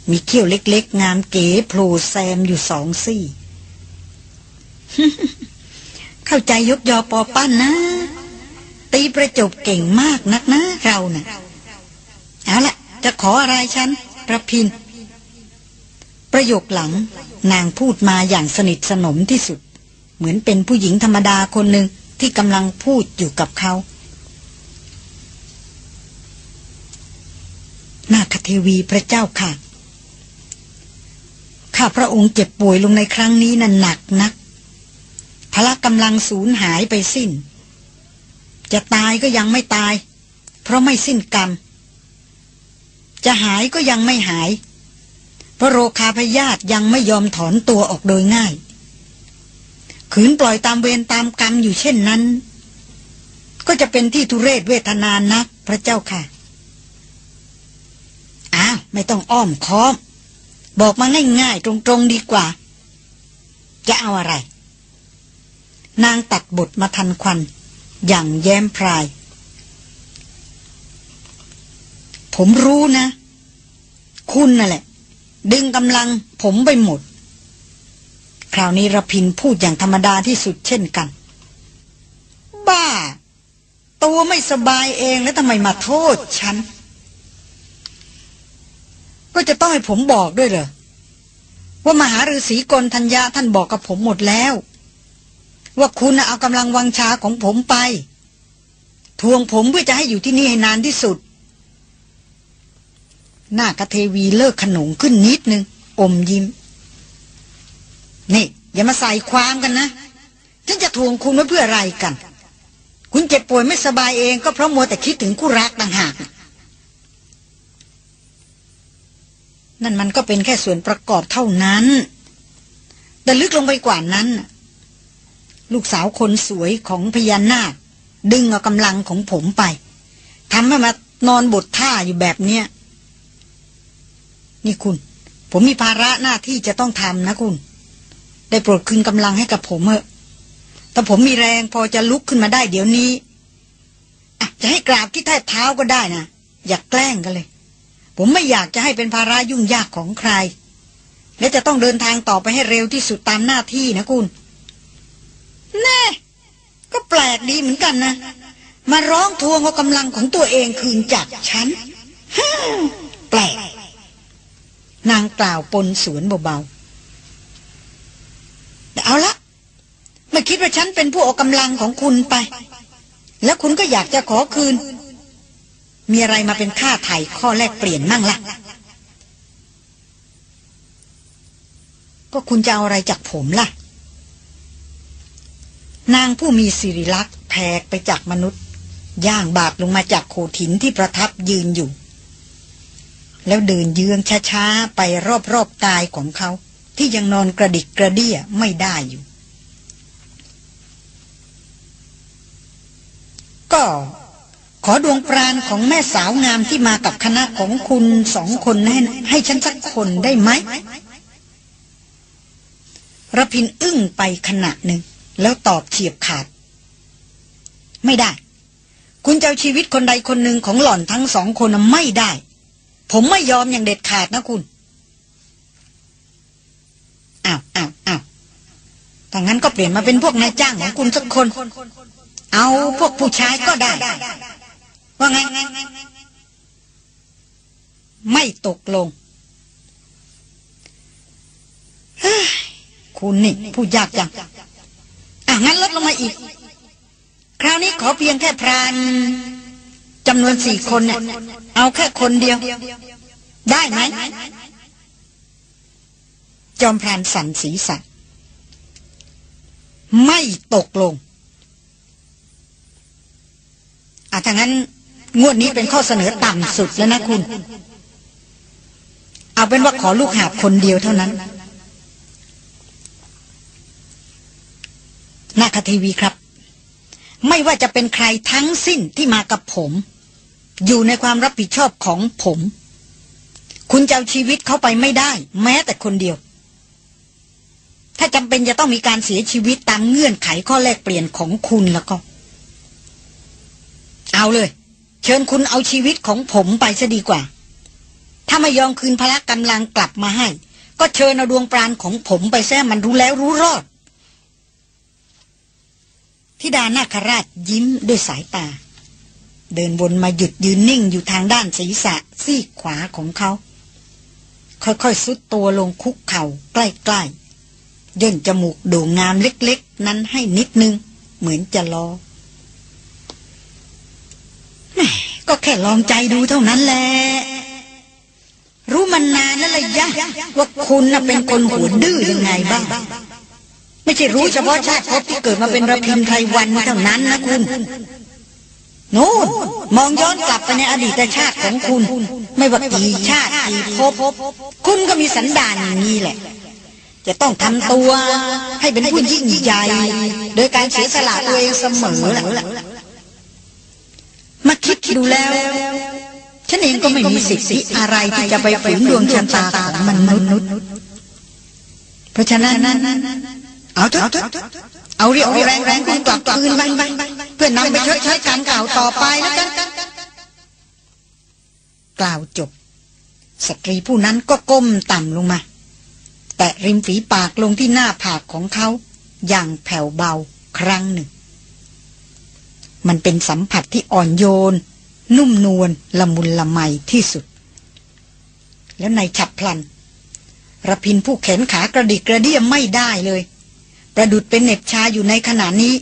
มีเขี้ยวเล็กๆ งามเก๋โผล่แซมอยู่สองซี่ เข้าใจยกยอปอปั้นนะ ตีประจบเก่งมากนักนะเรานะ่ะเอาละจะขออะไรฉันประพิน ประโยคหลังนางพูดมาอย่างสนิทสนมที่สุด เหมือนเป็นผู้หญิงธรรมดาคนหนึ่ง ที่กำลังพูดอยู่กับเขา นาคเทวีพระเจ้าค่ะ ข้าพระองค์เจ็บป่วยลงในครั้งนี้นั้นหนักนัก พละกำลังสูญหายไปสิ้น จะตายก็ยังไม่ตาย เพราะไม่สิ้นกรรม จะหายก็ยังไม่หาย เพราะโรคาพยาธิยังไม่ยอมถอนตัวออกโดยง่าย ขืนปล่อยตามเวรตามกรรมอยู่เช่นนั้น ก็จะเป็นที่ทุเรศเวทนานักพระเจ้าค่ะ อ้าวไม่ต้องอ้อมค้อม บอกมาง่ายๆ ตรงๆดีกว่า จะเอาอะไร นางตัดบทมาทันควัน อย่างแย้มพราย ผมรู้นะ คุณน่ะแหละ ดึงกำลังผมไปหมด คราวนี้ระพินพูดอย่างธรรมดาที่สุดเช่นกัน บ้า ตัวไม่สบายเองแล้วทำไมมาโทษฉัน ก็จะต้องให้ผมบอกด้วยเหรอ ว่ามหาฤาษีกลทัญญาท่านบอกกับผมหมดแล้ว ว่าคุณเอากำลังวังชาของผมไป ทวงผมเพื่อจะให้อยู่ที่นี่ให้นานที่สุด หน้ากระเทวีเลิกขนงขึ้นนิดนึง อมยิ้ม นี่ อย่ามาใส่ความกันนะฉันจะทวงคุณไว้เพื่ออะไรกัน คุณเจ็บป่วยไม่สบายเองก็เพราะมัวแต่คิดถึงคู่รักต่างหากนั่นมันก็เป็นแค่ส่วนประกอบเท่านั้น แต่ลึกลงไปกว่านั้น ลูกสาวคนสวยของพญานาค ดึงเอากำลังของผมไปทำให้มานอนบดท่าอยู่แบบเนี้ยนี่คุณ ผมมีภาระหน้าที่จะต้องทำนะคุณ ได้โปรดคืนกำลังให้กับผมเถอะแต่ผมมีแรงพอจะลุกขึ้นมาได้เดี๋ยวนี้อะจะให้กราบที่แท้เท้าก็ได้นะ อย่ากแกล้งกันเลย ผมไม่อยากจะให้เป็นภาระยุ่งยากของใคร และจะต้องเดินทางต่อไปให้เร็วที่สุดตามหน้าที่นะคุณ แน่ ก็แปลกดีเหมือนกันนะ มาร้องทวงเอากำลังของตัวเองคืนจากฉันแปลก นางกล่าวปนสวนเบาๆ แต่เอาละไม่คิดว่าฉันเป็นผู้เอากำลังของคุณไป แล้วคุณก็อยากจะขอคืน มีอะไรมาเป็นค่าไถ่ข้อแลกเปลี่ยนมั่งละ่ะ ก็คุณจะเอาอะไรจากผมล่ะ นางผู้มีสิริลักษ์แพกไปจากมนุษย์ ย่างบาดลงมาจากโขถินที่ประทับยืนอยู่ แล้วเดินเยืองช้าๆ ไปรอบๆตายของเขา ที่ยังนอนกระดิกกระเดี้ยไม่ได้อยู่ ก็ขอดวงปราณของแม่สาวงามที่มากับคณะของคุณสองคนให้ให้ฉันสักคนได้ไหมระพินอึ้งไปขณะหนึ่ง แล้วตอบเฉียบขาด ไม่ได้ คุณจะเอาชีวิตคนใดคนหนึ่งของหล่อนทั้งสองคนไม่ได้ ผมไม่ยอมอย่างเด็ดขาดนะคุณ อ้าวอ้าวอ้าว ถ้างั้นก็เปลี่ยนมาเป็นพวกนายจ้างของคุณสักคน เอาพวกผู้ชายก็ได้ ว่าไง ไม่ตกลงคุณนี่ผู้ยากจัง อะงั้นลดลงมาอีก คราวนี้ขอเพียงแค่พรานจำนวนสี่คนเนี่ยเอาแค่คนเดียว ได้ไหม จอมพรานสันสีสัน ไม่ตกลงอะถ้างั้น งวดนี้เป็นข้อเสนอต่ำสุดแล้วนะคุณเอเอาเป็นว่าขอลูกหาบคนเดียวเท่านั้นนาคทีวีครับ ไม่ว่าจะเป็นใครทั้งสิ้นที่มากับผม อยู่ในความรับผิดชอบของผม คุณจะเอาชีวิตเขาไปไม่ได้ แม้แต่คนเดียว ถ้าจำเป็นจะต้องมีการเสียชีวิตตามเงื่อนไขข้อแลกเปลี่ยนของคุณแล้วก็ เอาเลย เชิญคุณเอาชีวิตของผมไปซะดีกว่า ถ้าไม่ยอมคืนพละกำลังกลับมาให้ ก็เชิญเอาดวงปราณของผมไปแท้มันรู้แล้วรู้รอดธิดานาคราชยิ้มด้วยสายตา เดินวนมาหยุดยืนนิ่งอยู่ทางด้านศีรษะซีขวาของเขา ค่อยๆซุดตัวลงคุกเข่าใกล้ๆ ย่นจมูกโด่งงามเล็กๆ นั้นให้นิดนึง เหมือนจะรอก็แค่ลองใจดูเท่านั้นแหละรู้มันนานแล้วเลยยะ ว่าคุณน่ะเป็นคนหัวดื้อยังไงบ้าง ไม่ใช่รู้เฉพาะชาติพบที่เกิดมาเป็นระพินไทยวันเท่านั้นนะคุณโน่นมองย้อนกลับไปในอดีตชาติของคุณ ไม่ว่ากี่ชาติกี่ภพคุณก็มีสันดานอย่างนี้แหละ จะต้องทำตัว ให้เป็นผู้ยิ่งใหญ่ โดยการเสียสละตัวเองเสมอแหละมาคิดดูแล้ว ฉันเองก็ไม่มีสิทธิอะไรที่จะไปฝืนดวงชะตาของมนุษย์เพราะฉะนั้นเอาเถอะเอาเรียวแรงแรงคุณกลับคืนไปเพื่อนำไปชดใช้การกล่าวต่อไปแล้วกันกล่าวจบ สตรีผู้นั้นก็ก้มต่ำลงมา แตะริมฝีปากลงที่หน้าผากของเขาอย่างแผ่วเบาครั้งหนึ่ง มันเป็นสัมผัสที่อ่อนโยน นุ่มนวลละมุนละไมที่สุด แล้วในฉับพลันระพินผู้แขนขากระดิกกระเดี่ยมไม่ได้เลย ประดุดเป็นเน็บชาอยู่ในขณะนี้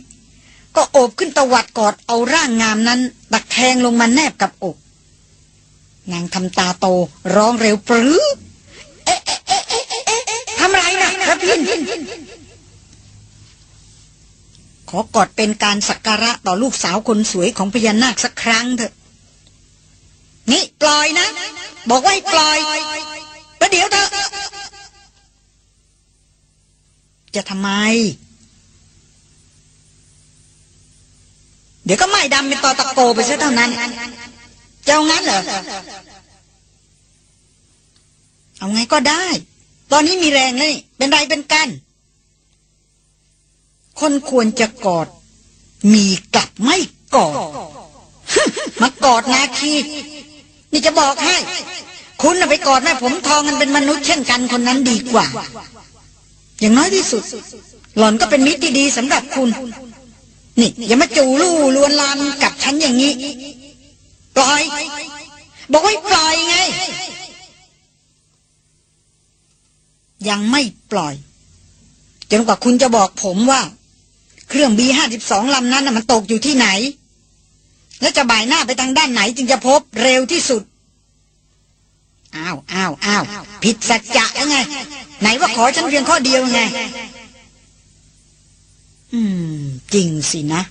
ก็โอบขึ้นตวัดกอดเอาร่างงามนั้นตักแทงลงมาแนบกับอก นางทำตาโตร้องเร็วปรือ ขอกอดเป็นการสักการะต่อลูกสาวคนสวยของพญานาคสักครั้งเถอะ นี่ปล่อยนะ บอกว่าให้ปล่อยประเดี๋ยวเถอะ จะทำไม เดี๋ยวก็ไม่ดำเป็นตอตะโกไปซะเท่านั้น เจะเอางั้นเหรอ เอาไงก็ได้ ตอนนี้มีแรงเลยเป็นไรเป็นกัน คนควรจะกอด มีกลับไม่กอด มากอดนาคี นี่จะบอกให้ คุณไปกอดแม่ผมทองกันเป็นมนุษย์เช่นกันคนนั้นดีกว่า อย่างน้อยที่สุด หล่อนก็เป็นมิตรดีสำหรับคุณ นี่อย่ามาจูลู่ลวนลามกับฉันอย่างนี้ ปล่อย บอกว่าปล่อยไง ยังไม่ปล่อย จนกว่าคุณจะบอกผมว่า เครื่องบีห้าสิบสองลำนั้นมันตกอยู่ที่ไหน แล้วจะบ่ายหน้าไปทางด้านไหนจึงจะพบเร็วที่สุดอ้าวอ้าวอ้าวผิดสัจจะแล้วไง ไหนว่าขอฉันเพียงข้อเดียวไง อืม จริงสินะ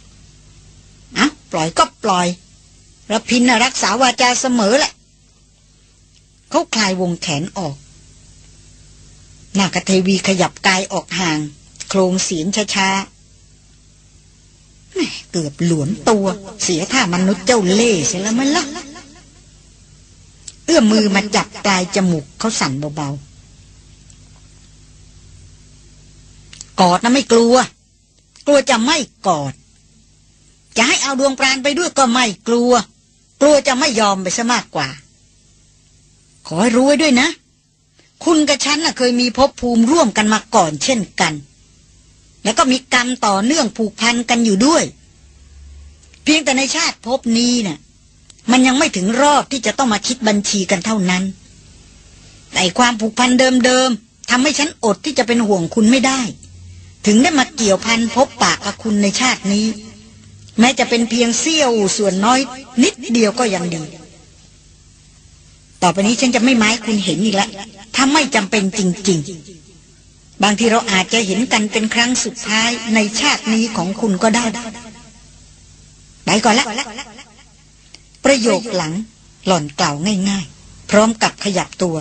อะปล่อยก็ปล่อยระพินรักษาวาจาเสมอแหละ เขาคลายวงแขนออก นากเทวีขยับกายออกห่าง โครงเสียงช้าๆเกือบหลวนตัว เสียท่ามนุษย์เจ้าเล่เสียแล้วมันละเอื้อมมือมาจับปลายจมูกเขาสั่นเบาๆ กอดนะไม่กลัว กลัวจะไม่กอด จะให้เอาดวงปราณไปด้วยก็ไม่กลัว กลัวจะไม่ยอมไปซะมากกว่า ขอให้รู้ไว้ด้วยนะ คุณกับฉันน่ะเคยมีภพภูมิร่วมกันมาก่อนเช่นกัน แล้วก็มีกรรมต่อเนื่องผูกพันกันอยู่ด้วย เพียงแต่ในชาติภพนี้นะ่ะ มันยังไม่ถึงรอบที่จะต้องมาคิดบัญชีกันเท่านั้น แต่ความผูกพันเดิมๆทำให้ฉันอดที่จะเป็นห่วงคุณไม่ได้ ถึงได้มาเกี่ยวพันพบปากกับคุณในชาตินี้ แม้จะเป็นเพียงเสี้ยวส่วนน้อย นิดเดียวก็ยังดี ต่อไปนี้ฉันจะไม่ไม้คุณเห็นอีกแล้วถ้าไม่จำเป็นจริง ๆ บางทีเราอาจจะเห็นกันเป็นครั้งสุดท้ายในชาตินี้ของคุณก็ได้ ไปก่อนละ ประโยคหลังหล่อนกล่าวง่าย ๆ พร้อมกับขยับตัว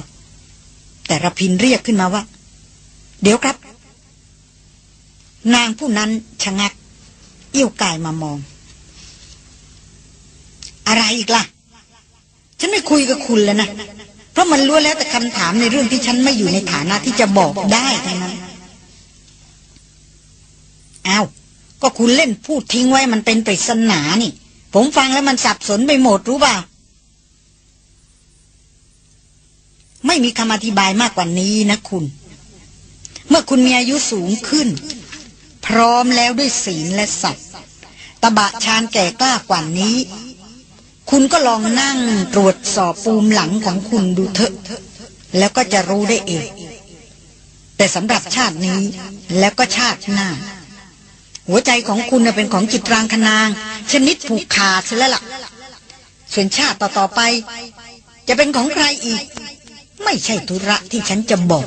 แต่ระพินเรียกขึ้นมาว่า เดี๋ยวครับ นางผู้นั้นชะงักเอี้ยวกายมามอง อะไรอีกล่ะ ฉันไม่คุยกับคุณแล้วนะ เพราะมันล้วนแล้วแต่คำถามในเรื่องที่ฉันไม่อยู่ในฐานะที่จะบอกได้ทั้งนั้นอ้าวก็คุณเล่นพูดทิ้งไว้มันเป็นปริศนานี่ ผมฟังแล้วมันสับสนไปหมดรู้ป่าไม่มีคำอธิบายมากกว่านี้นะคุณ เมื่อคุณมีอายุสูงขึ้น พร้อมแล้วด้วยศีลและสัตว์ตบะชานแก่กล้ากว่านี้ คุณก็ลองนั่งตรวจสอบปูมหลังของคุณดูเถอะ แล้วก็จะรู้ได้เอง แต่สำหรับชาตินี้แล้วก็ชาติหน้า หัวใจของคุณเป็นของจิตรางคนาง ชนิดผูกขาดซะแล้วล่ะ ส่วนชาติต่อๆไป จะเป็นของใครอีก ไม่ใช่ธุระที่ฉันจะบอก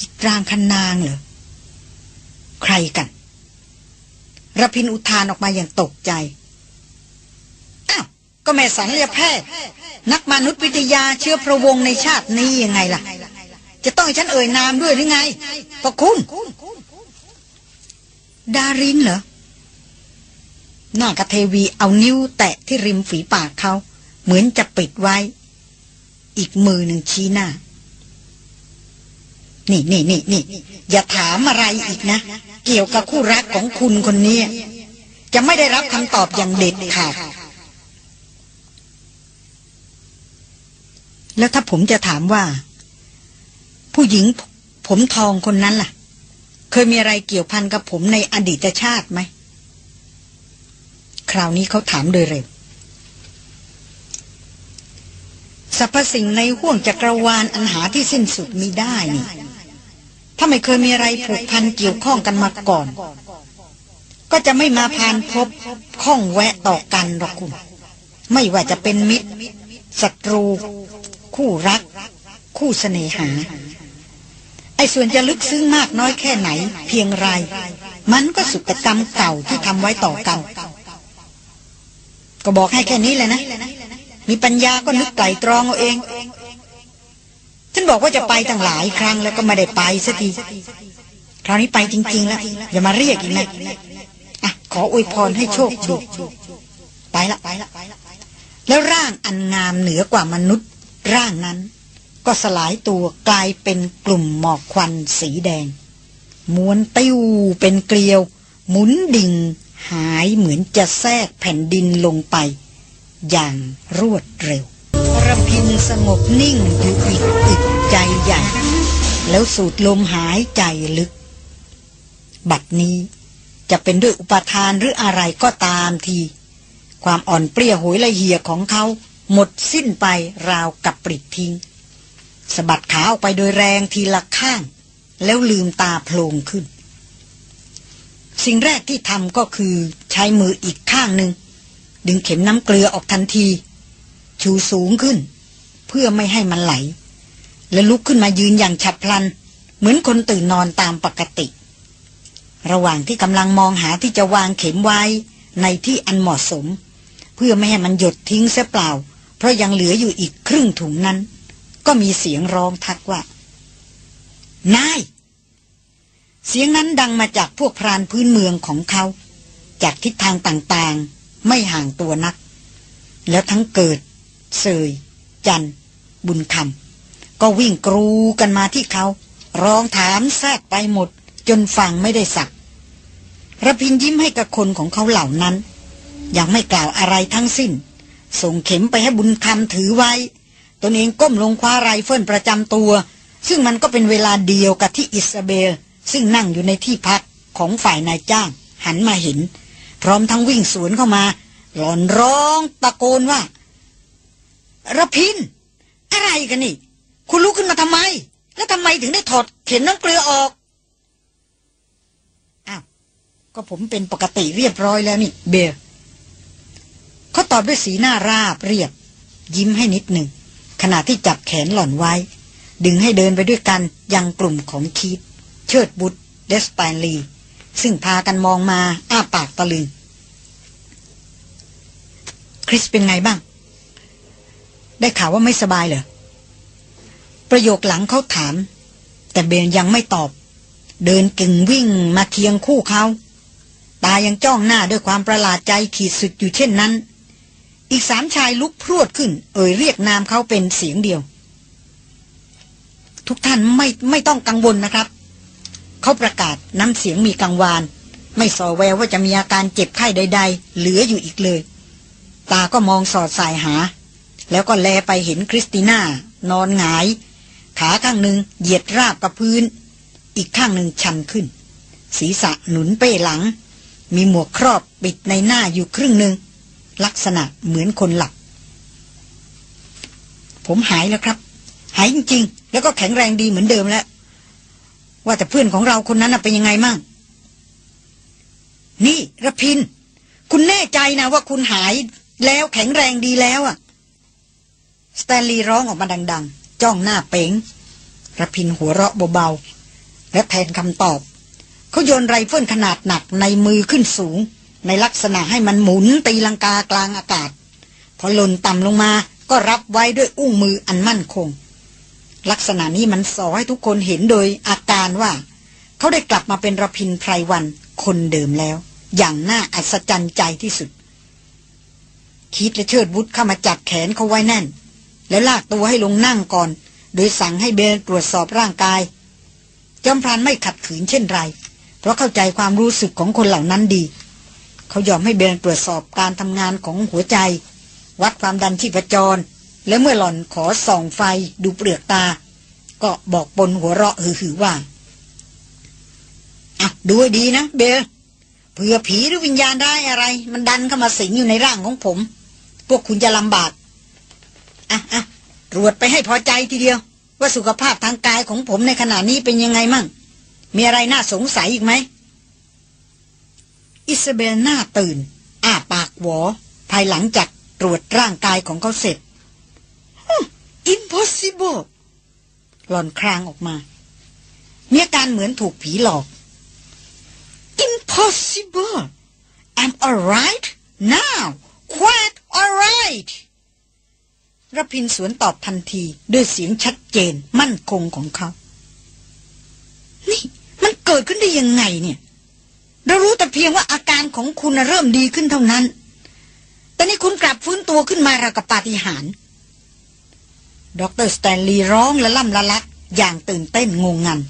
จิตรางคนางเหรอใครกัน ระพินอุทานออกมาอย่างตกใจ อ้าว ก็แม่สัญญาแพทย์ นักมนุษยวิทยาเชื้อพระวงในชาตินี้ยังไงล่ะ จะต้องฉันเอ่ยนามด้วยหรือไงก็คุณ ดารินเหรอ หน้ากะเทวีเอานิ้วแตะที่ริมฝีปากเขา เหมือนจะปิดไว้ อีกมือหนึ่งชี้หน้า นี่นี่นี่นี่อย่าถามอะไรอีกนะ เกี่ยวกับคู่รักของคุณคนนี้จะไม่ได้รับคำตอบอย่างเด็ดขาดแล้วถ้าผมจะถามว่า ผู้หญิงผมทองคนนั้นล่ะ เคยมีอะไรเกี่ยวพันกับผมในอดีตชาติไหม คราวนี้เขาถามโดยเร็วสรรพสิ่งในห้วงจักรวาลอันหาที่สิ้นสุดมีได้นี่ ถ้าไม่เคยมีอะไรผูกพันเกี่ยวข้องกันมาก่อน ก็จะไม่มาพานพบข้องแวะต่อกันหรอกคุณ ไม่ว่าจะเป็นมิตรศัตรู คู่รัก คู่เสน่หา ไอ้ส่วนจะลึกซึ้งมากน้อยแค่ไหน เพียงไร มันก็สุตกรรมเก่าที่ทำไว้ต่อกัน ก็บอกให้แค่นี้แหละนะ มีปัญญาก็นึกไตรตรองเอาเอง ฉันบอกว่าจะไปตั้งหลายครั้งแล้วก็ไม่ได้ไปสักที คราวนี้ไปจริง ๆ แล้ว อย่ามาเรียกอีกนะอะขออวยพรให้โชคดีไปละไปละแล้วร่างอันงามเหนือกว่ามนุษย์ ร่างนั้น ก็สลายตัวกลายเป็นกลุ่มหมอกควันสีแดงม้วนติ้วเป็นเกลียว หมุนดิ่ง หายเหมือนจะแทรกแผ่นดินลงไป อย่างรวดเร็ว ระพินสงบนิ่งอยู่อีกอึดใจใหญ่ แล้วสูดลมหายใจลึก บัดนี้จะเป็นด้วยอุปทานหรืออะไรก็ตามที ความอ่อนเปรี้ยโหยละเหี่ยของเขาหมดสิ้นไปราวกับปริดทิ้งสะบัดขาออกไปโดยแรงทีละข้าง แล้วลืมตาโพลงขึ้น สิ่งแรกที่ทำก็คือใช้มืออีกข้างหนึ่งดึงเข็มน้ำเกลือออกทันที ชูสูงขึ้น เพื่อไม่ให้มันไหล และลุกขึ้นมายืนอย่างฉับพลัน เหมือนคนตื่นนอนตามปกติ ระหว่างที่กำลังมองหาที่จะวางเข็มไว้ในที่อันเหมาะสม เพื่อไม่ให้มันหยดทิ้งเสียเปล่า เพราะยังเหลืออยู่อีกครึ่งถุงนั้น ก็มีเสียงร้องทักว่านายเสียงนั้นดังมาจากพวกพรานพื้นเมืองของเขา จากทิศทางต่างๆ ไม่ห่างตัวนัก แล้วทั้งเกิด เสยจัน บุญคำก็วิ่งกรูกันมาที่เขา ร้องถามแทรกไปหมด จนฟังไม่ได้ศัพท์ รพินทร์ยิ้มให้กับคนของเขาเหล่านั้น ยังไม่กล่าวอะไรทั้งสิ้น ส่งเข็มไปให้บุญคำถือไว้ ตนเองก้มลงคว้าไรเฟิลประจำตัว ซึ่งมันก็เป็นเวลาเดียวกับที่อิสเบล ซึ่งนั่งอยู่ในที่พักของฝ่ายนายจ้าง หันมาเห็น พร้อมทั้งวิ่งสวนเข้ามา หลอนร้องตะโกนว่า ระพิน อะไรกันนี่ คุณลุกขึ้นมาทำไม แล้วทำไมถึงได้ถอดเข็นน้ำเกลือออก อ้าว ก็ผมเป็นปกติเรียบร้อยแล้วนี่ เบลเขาตอบด้วยสีหน้าราบเรียบ ยิ้มให้นิดหนึ่ง ขณะที่จับแขนหล่อนไว้ ดึงให้เดินไปด้วยกันยังกลุ่มของคีดเชิดบุตรเดสปายลี ซึ่งพากันมองมาอ้าปากตะลึงคริสเป็นไงบ้าง ได้ข่าวว่าไม่สบายเหรอ ประโยคหลังเขาถาม แต่เบนยังไม่ตอบ เดินกึ่งวิ่งมาเคียงคู่เขา ตายังจ้องหน้าด้วยความประหลาดใจขีดสุดอยู่เช่นนั้น อีกสามชายลุกพรวดขึ้น เอ่ยเรียกนามเขาเป็นเสียงเดียว ทุกท่านไม่ไม่ต้องกังวลนะครับ เขาประกาศน้ำเสียงมีกังวาน ไม่สอแววว่าจะมีอาการเจ็บไข้ใด ๆ เหลืออยู่อีกเลย ตาก็มองสอดสายหา แล้วก็แลไปเห็นคริสติน่านอนหงาย ขาข้างหนึ่งเหยียดราบกับพื้น อีกข้างหนึ่งชันขึ้น ศีรษะหนุนเป้หลัง มีหมวกครอบปิดในหน้าอยู่ครึ่งหนึ่ง ลักษณะเหมือนคนหลับ ผมหายแล้วครับ หายจริงๆ แล้วก็แข็งแรงดีเหมือนเดิมแล้ว ว่าแต่เพื่อนของเราคนนั้นเป็นยังไงมั่งนี่รพินทร์ คุณแน่ใจนะว่าคุณหายแล้วแข็งแรงดีแล้วอะ สแตนลีย์ร้องออกมาดัง ๆ จ้องหน้าเป๋งรพินทร์หัวเราะเบาๆ และแทนคำตอบ เขาโยนไรเฟิลขนาดหนักในมือขึ้นสูง ในลักษณะให้มันหมุนตีลังกากลางอากาศ พอหล่นต่ำลงมาก็รับไว้ด้วยอุ้งมืออันมั่นคง ลักษณะนี้มันสอให้ทุกคนเห็นโดยอาการว่า เขาได้กลับมาเป็นระพินไพรวันคนเดิมแล้ว อย่างน่าอัศจรรย์ใจที่สุดคิดและเชิดวุฒเข้ามาจับแขนเขาไว้แน่น แล้วลากตัวให้ลงนั่งก่อน โดยสั่งให้เบลตรวจสอบร่างกาย จอมพรานไม่ขัดขืนเช่นไร เพราะเข้าใจความรู้สึกของคนเหล่านั้นดี เขายอมให้เบลตรวจสอบการทำงานของหัวใจ วัดความดันชีพจร และเมื่อหล่อนขอส่องไฟดูเปลือกตา ก็บอกปนหัวเราะหือๆว่าอะดูให้ดีนะเบลเผื่อผีหรือวิญญาณได้อะไร มันดันเข้ามาสิงอยู่ในร่างของผม พวกคุณจะลำบาก อะอะตรวจไปให้พอใจทีเดียว ว่าสุขภาพทางกายของผมในขณะนี้เป็นยังไงมั่ง มีอะไรน่าสงสัยอีกไหม อิซาเบลหน้าตื่น อ้าปากหวอ ภายหลังจากตรวจร่างกายของเขาเสร็จ impossible หลอนครางออกมา มีอาการเหมือนถูกผีหลอก impossible I'm alright now quite alright รพินสวนตอบทันทีด้วยเสียงชัดเจนมั่นคงของเขา นี่ มันเกิดขึ้นได้ยังไงเนี่ยเรารู้แต่เพียงว่าอาการของคุณเริ่มดีขึ้นเท่านั้น แต่นี่คุณกลับฟื้นตัวขึ้นมาราวกับปาฏิหาริย์ดรสแตนลีย์ร้องและล่ำละลักอย่างตื่นเต้นงงงัน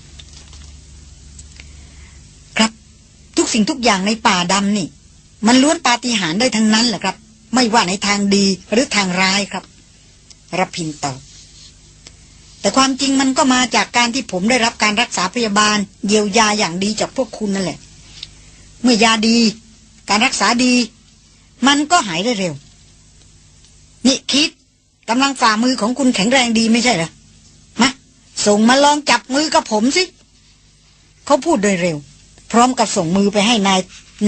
ครับ ทุกสิ่งทุกอย่างในป่าดำนี่ มันล้วนปาฏิหาริย์ได้ทั้งนั้นแหละครับ ไม่ว่าในทางดีหรือทางร้ายครับ รพินตอบแต่ความจริงมันก็มาจากการที่ผมได้รับการรักษาพยาบาล เยียวยาอย่างดีจากพวกคุณนั่นแหละ เมื่อยาดี การรักษาดี มันก็หายได้เร็ว นี่คิดกำลังฝ่ามือของคุณแข็งแรงดีไม่ใช่เหรอมาส่งมาลองจับมือกับผมสิเขาพูดโดยเร็ว พร้อมกับส่งมือไปให้นาย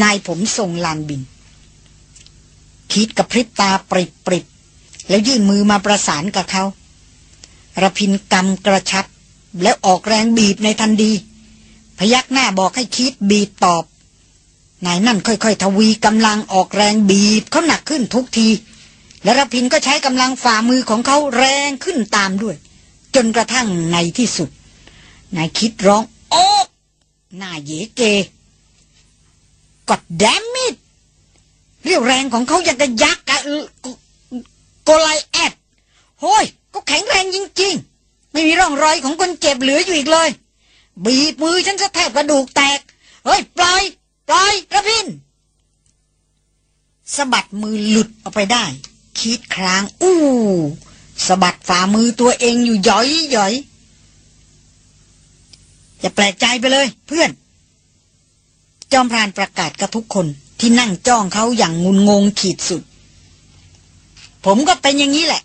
นายผมส่งลานบินคิดกับพริบตาปริบปริบ แล้วยื่นมือมาประสานกับเขาระพินกำกระชับ แล้วออกแรงบีบในทันดี พยักหน้าบอกให้คิดบีบตอบ นายนั่นค่อยๆ ทวีกำลังออกแรงบีบเขาหนักขึ้นทุกที และระพินก็ใช้กำลังฝ่ามือของเขาแรงขึ้นตามด้วย จนกระทั่งในที่สุด นายคิดร้องโอ๊หน้าเยเกกดแดมมิดเรียวแรงของเขาอย่างกับยักษ์ โกไลแอดโฮ้ย ก็แข็งแรงจริง ๆ ไม่มีร่องรอยของคนเจ็บเหลืออยู่อีกเลย บีบมือฉันจะแทบกระดูกแตก เฮ้ย ปล่อย ปล่อยระพินสะบัดมือหลุดออกไปได้ คิดคราง อู้สะบัดฝ่ามือตัวเองอยู่ย่อยย่อยอย่าแปลกใจไปเลย เพื่อน จอมพรานประกาศกับทุกคนที่นั่งจ้องเขาอย่างงุนงงขีดสุด ผมก็เป็นอย่างนี้แหละ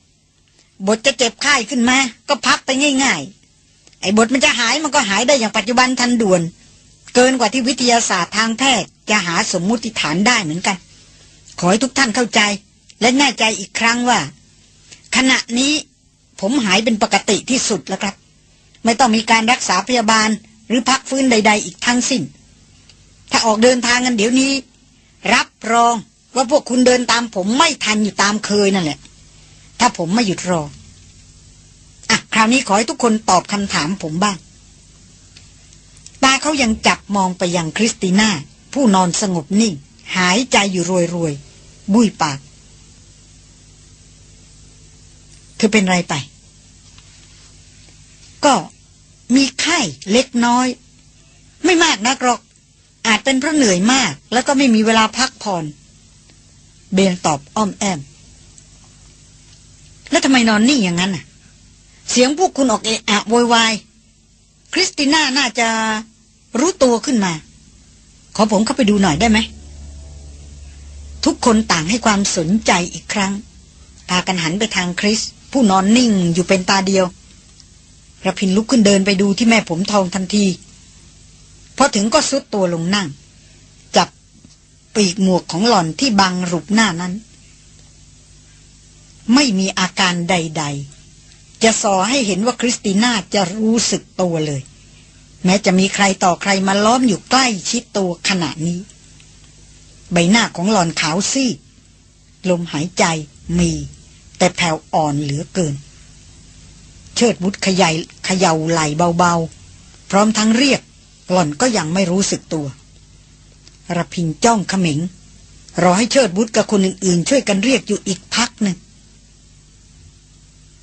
บทจะเจ็บไข้ขึ้นมา ก็พักไปง่าย ๆ ไอ้บทมันจะหายมันก็หายได้อย่างปัจจุบันทันด่วน เกินกว่าที่วิทยาศาสตร์ทางแพทย์ จะหาสมมุติฐานได้เหมือนกัน ขอให้ทุกท่านเข้าใจ และแน่ใจอีกครั้งว่า ขณะนี้ผมหายเป็นปกติที่สุดแล้วครับ ไม่ต้องมีการรักษาพยาบาลหรือพักฟื้นใด ๆ อีกทั้งสิ้น ถ้าออกเดินทางกันเดี๋ยวนี้ รับรอง ว่าพวกคุณเดินตามผมไม่ทันอยู่ตามเคยนั่นแหละ ถ้าผมไม่หยุดรอ อะ คราวนี้ขอให้ทุกคนตอบคำถามผมบ้าง ตาเขายังจับมองไปยังคริสติน่า ผู้นอนสงบนิ่ง หายใจอยู่รวยๆ บุยปาก เธอเป็นไรไป ก็มีไข้เล็กน้อย ไม่มากนักหรอก อาจเป็นเพราะเหนื่อยมาก แล้วก็ไม่มีเวลาพักผ่อน เบนตอบอ้อมแอม แล้วทำไมนอนนิ่งอย่างนั้นน่ะ เสียงพวกคุณออกเอะอะโวยวายคริสติน่าน่าจะรู้ตัวขึ้นมา ขอผมเข้าไปดูหน่อยได้ไหม ทุกคนต่างให้ความสนใจอีกครั้ง พากันหันไปทางคริส ผู้นอนนิ่งอยู่เป็นตาเดียวระพินลุกขึ้นเดินไปดูที่แม่ผมทองทันทีพอถึงก็ซุดตัวลงนั่ง ปีกหมวกของหล่อนที่บังรูปหน้านั้น ไม่มีอาการใด ๆ จะสอให้เห็นว่าคริสติน่าจะรู้สึกตัวเลย แม้จะมีใครต่อใครมาล้อมอยู่ใกล้ชิดตัวขณะนี้ ใบหน้าของหล่อนขาวซีดลมหายใจมี แต่แผ่วอ่อนเหลือเกิน เชิดบุตรขยายขย่าไหลเบาๆ พร้อมทั้งเรียก หล่อนก็ยังไม่รู้สึกตัว ระพินจ้องเขม็ง รอให้เชิดบุตรกับคนอื่นๆ ช่วยกันเรียกอยู่อีกพักหนึ่ง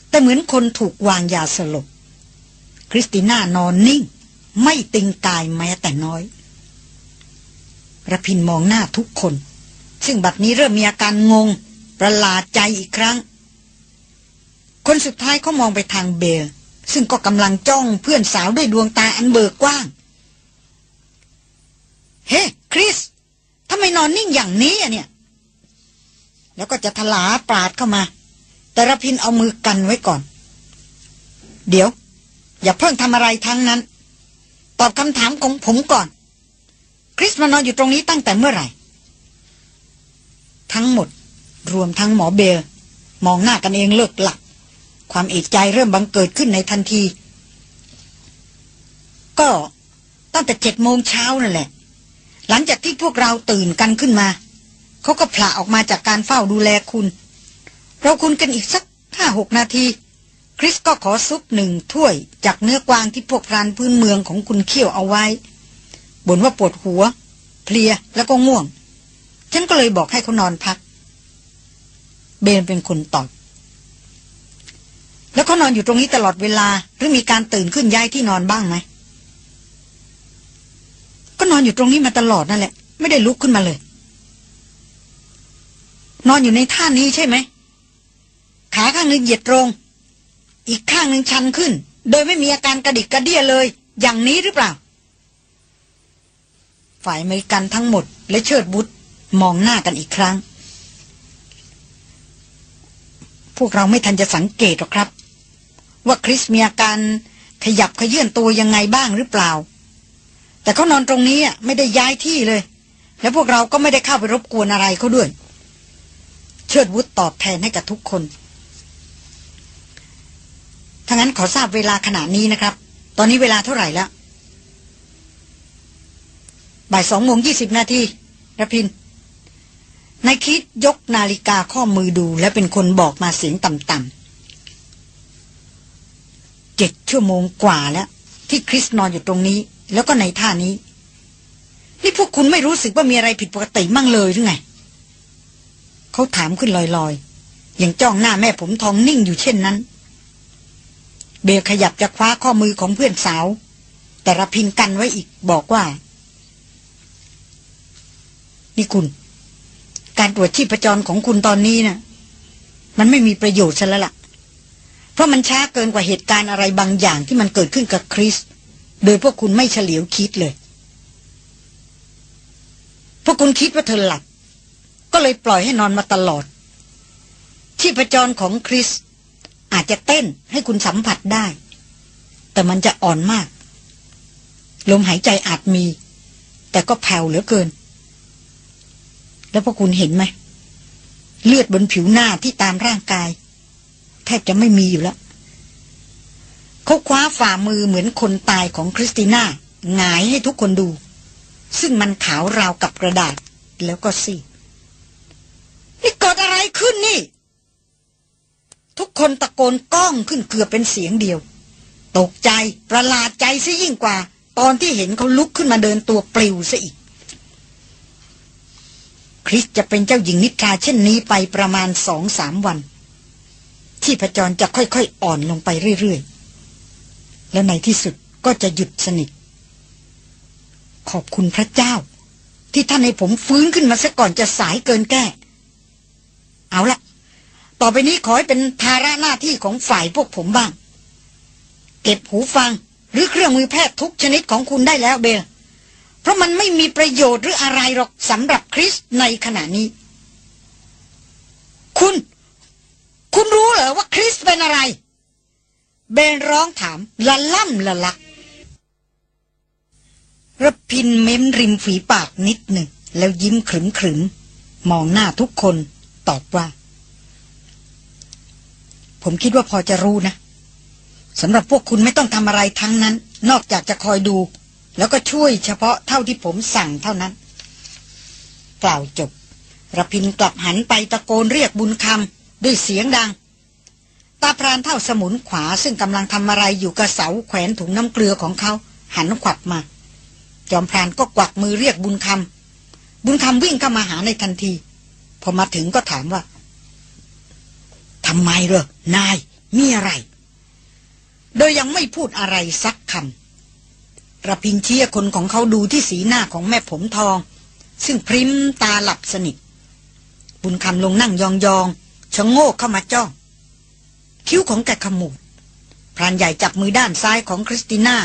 แต่เหมือนคนถูกวางยาสลบ คริสติน่านอนนิ่ง ไม่ติงกายแม้แต่น้อยระพินมองหน้าทุกคน ซึ่งบัดนี้เริ่มมีอาการงง ประหลาดใจอีกครั้ง คนสุดท้ายเขามองไปทางเบลซึ่งก็กำลังจ้องเพื่อนสาวด้วยดวงตาอันเบิกกว้าง เฮ้ คริสทำไมนอนนิ่งอย่างนี้อะเนี่ย แล้วก็จะทลาปราดเข้ามา แต่ระพินเอามือกันไว้ก่อน เดี๋ยว อย่าเพิ่งทำอะไรทั้งนั้น ตอบคำถามของผมก่อน คริสมานอนอยู่ตรงนี้ตั้งแต่เมื่อไหร่ ทั้งหมด รวมทั้งหมอเบลมองหน้ากันเองเลิกหลัก ความเอกใจเริ่มบังเกิดขึ้นในทันที ก็ตั้งแต่เจ็ดโมงเช้านั่นแหละ หลังจากที่พวกเราตื่นกันขึ้นมา เขาก็ผละออกมาจากการเฝ้าดูแลคุณ เราคุณกันอีกสักห้าหกนาที คริสก็ขอซุปหนึ่งถ้วยจากเนื้อกวางที่พวกพรานพื้นเมืองของคุณเคี่ยวเอาไว้บ่นว่าปวดหัว เพลียแล้วก็ง่วง ฉันก็เลยบอกให้เขานอนพัก เบนเป็นคนตอบแล้วเขานอนอยู่ตรงนี้ตลอดเวลาหรือมีการตื่นขึ้นย้ายที่นอนบ้างไหม ก็นอนอยู่ตรงนี้มาตลอดนั่นแหละ ไม่ได้ลุกขึ้นมาเลย นอนอยู่ในท่านี้ใช่ไหม ขาข้างหนึ่งเหยียดตรง อีกข้างหนึ่งชันขึ้น โดยไม่มีอาการกระดิกกระเดี้ยเลย อย่างนี้หรือเปล่า ฝ่ายอเมริกันทั้งหมด และเชิดบุตรมองหน้ากันอีกครั้ง พวกเราไม่ทันจะสังเกตหรอกครับ ว่าคริสมีอาการขยับขยื่นตัวยังไงบ้างหรือเปล่า แต่เขานอนตรงนี้ไม่ได้ย้ายที่เลย แล้วพวกเราก็ไม่ได้เข้าไปรบกวนอะไรเขาด้วย เชิดวุฒตอบแทนให้กับทุกคนถ้างั้นขอทราบเวลาขณะนี้นะครับ ตอนนี้เวลาเท่าไหร่แล้ว บ่ายสองโมงยี่สิบนาทีระพินนายคิดยกนาฬิกาข้อมือดู และเป็นคนบอกมาเสียงต่ำๆเจ็ดชั่วโมงกว่าแล้ว ที่คริสนอนอยู่ตรงนี้ แล้วก็ในท่านี้ นี่พวกคุณไม่รู้สึกว่ามีอะไรผิดปกติมั่งเลยหรือไงเขาถามขึ้นลอยๆ อย่างจ้องหน้าแม่ผมทองนิ่งอยู่เช่นนั้น เบลขยับจะคว้าข้อมือของเพื่อนสาว แต่ระพินกันไว้อีกบอกว่า นี่คุณ การตรวจชีพจรของคุณตอนนี้นะ่ะ มันไม่มีประโยชน์ซะแล้วละ่ะ เพราะมันช้าเกินกว่าเหตุการณ์อะไรบางอย่างที่มันเกิดขึ้นกับคริส โดยพวกคุณไม่เฉลียวคิดเลย พวกคุณคิดว่าเธอหลับ ก็เลยปล่อยให้นอนมาตลอด ชีพจรของคริส อาจจะเต้นให้คุณสัมผัสได้ แต่มันจะอ่อนมาก ลมหายใจอาจมี แต่ก็แผ่วเหลือเกิน แล้วพวกคุณเห็นไหม เลือดบนผิวหน้าที่ตามร่างกาย แทบจะไม่มีอยู่แล้ว เขาคว้าฝ่ามือเหมือนคนตายของคริสติน่าหงายให้ทุกคนดู ซึ่งมันขาวราวกับกระดาษ แล้วก็สินี่เกิดอะไรขึ้นนี่ ทุกคนตะโกนก้องขึ้นเกือบเป็นเสียงเดียว ตกใจประหลาดใจซะยิ่งกว่า ตอนที่เห็นเขาลุกขึ้นมาเดินตัวปลิวซะอีก คริสจะเป็นเจ้าหญิงนิทราเช่นนี้ไปประมาณสองสามวัน ที่พจรจะค่อยๆอ่อนลงไปเรื่อยๆ แล้วในที่สุดก็จะหยุดสนิท ขอบคุณพระเจ้า ที่ท่านให้ผมฟื้นขึ้นมาซะก่อนจะสายเกินแก้ เอาละต่อไปนี้ขอให้เป็นภาระหน้าที่ของฝ่ายพวกผมบ้าง เก็บหูฟังหรือเครื่องมือแพทย์ทุกชนิดของคุณได้แล้วเบล เพราะมันไม่มีประโยชน์หรืออะไรหรอกสำหรับคริสในขณะนี้ คุณ คุณรู้เหรอว่าคริสเป็นอะไร เบนร้องถามละล่ำละลักระพินเม้มริมฝีปากนิดหนึ่ง แล้วยิ้มขรึมขรึมมองหน้าทุกคนตอบว่า ผมคิดว่าพอจะรู้นะสำหรับพวกคุณไม่ต้องทำอะไรทั้งนั้น นอกจากจะคอยดู แล้วก็ช่วยเฉพาะเท่าที่ผมสั่งเท่านั้น กล่าวจบระพินกลับหันไปตะโกนเรียกบุญคำด้วยเสียงดัง ตาพรานเท่าสมุนขวาซึ่งกำลังทำอะไรอยู่กับเสาแขวนถุงน้ำเกลือของเขา หันขวับมา จอมพรานก็กวักมือเรียกบุญคำบุญคำวิ่งเข้ามาหาในทันที พอมาถึงก็ถามว่าทำไมเหรอนายมีอะไร โดยยังไม่พูดอะไรสักคำระพินเชียคนของเขาดูที่สีหน้าของแม่ผมทอง ซึ่งพริมตาหลับสนิทบุญคำลงนั่งยองๆชะโงกเข้ามาจ้อง คิ้วของแกขมูดพรานใหญ่จับมือด้านซ้ายของคริสติน่า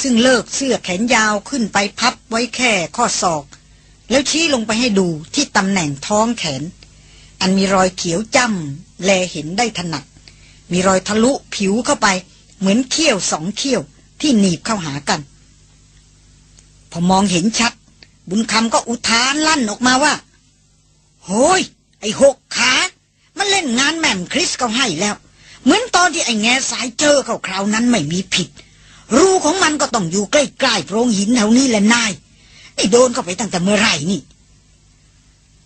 ซึ่งเลิกเสื้อแขนยาวขึ้นไปพับไว้แค่ข้อศอก แล้วชี้ลงไปให้ดูที่ตำแหน่งท้องแขน อันมีรอยเขียวจ้ำแลเห็นได้ถนัด มีรอยทะลุผิวเข้าไป เหมือนเขี้ยวสองเขี้ยวที่หนีบเข้าหากัน พอมองเห็นชัด บุญคำก็อุทานลั่นออกมาว่าโฮ้ยไอ้หกขา มันเล่นงานแม่มคริสเขาให้แล้ว เหมือนตอนที่ไอ้แง่สายเจอเขาคราวนั้นไม่มีผิด รูของมันก็ต้องอยู่ใกล้ๆโพรงหินแถวนี้แหละนายไอ้โดนเข้าไปตั้งแต่เมื่อไหร่นี่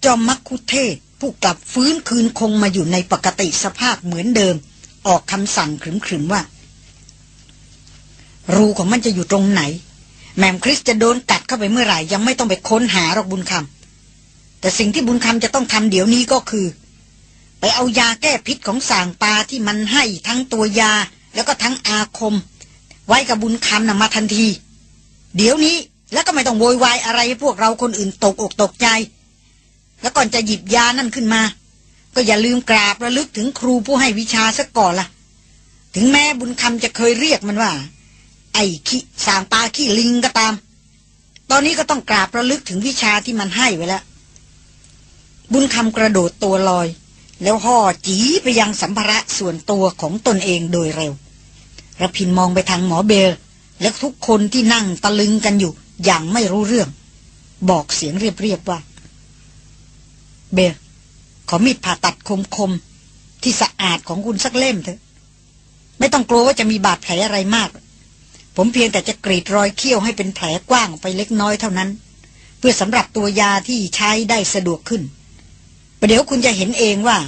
จอมมักคุเทศผู้กลับฟื้นคืนคงมาอยู่ในปกติสภาพเหมือนเดิม ออกคำสั่งขรึมๆว่า รูของมันจะอยู่ตรงไหน แมมคริสจะโดนกัดเข้าไปเมื่อไหร่ยังไม่ต้องไปค้นหาหรอกบุญคำแต่สิ่งที่บุญคำจะต้องทำเดี๋ยวนี้ก็คือ ไปเอายาแก้พิษของสางปลาที่มันให้ทั้งตัวยาแล้วก็ทั้งอาคม ไว้กับบุญคำนะมาทันที เดี๋ยวนี้แล้วก็ไม่ต้องโวยวายอะไรให้พวกเราคนอื่นตกอกตกใจ แล้วก่อนจะหยิบยานั่นขึ้นมา ก็อย่าลืมกราบระลึกถึงครูผู้ให้วิชาซะก่อนละ่ะ ถึงแม้บุญคำจะเคยเรียกมันว่า ไอ้ขี้สางปลาขี้ลิงก็ตาม ตอนนี้ก็ต้องกราบระลึกถึงวิชาที่มันให้ไว้แล้วบุญคำกระโดดตัวลอย แล้วห่อจีไปยังสัมภาระส่วนตัวของตนเองโดยเร็วระพินมองไปทางหมอเบลและทุกคนที่นั่งตะลึงกันอยู่อย่างไม่รู้เรื่อง บอกเสียงเรียบๆว่า เบลขอมีดผ่าตัดคมๆ ที่สะอาดของคุณสักเล่มเถอะ ไม่ต้องกลัวว่าจะมีบาดแผลอะไรมาก ผมเพียงแต่จะกรีดรอยเขี้ยวให้เป็นแผลกว้างไปเล็กน้อยเท่านั้น เพื่อสำหรับตัวยาที่ใช้ได้สะดวกขึ้น ประเดี๋ยวคุณจะเห็นเองว่า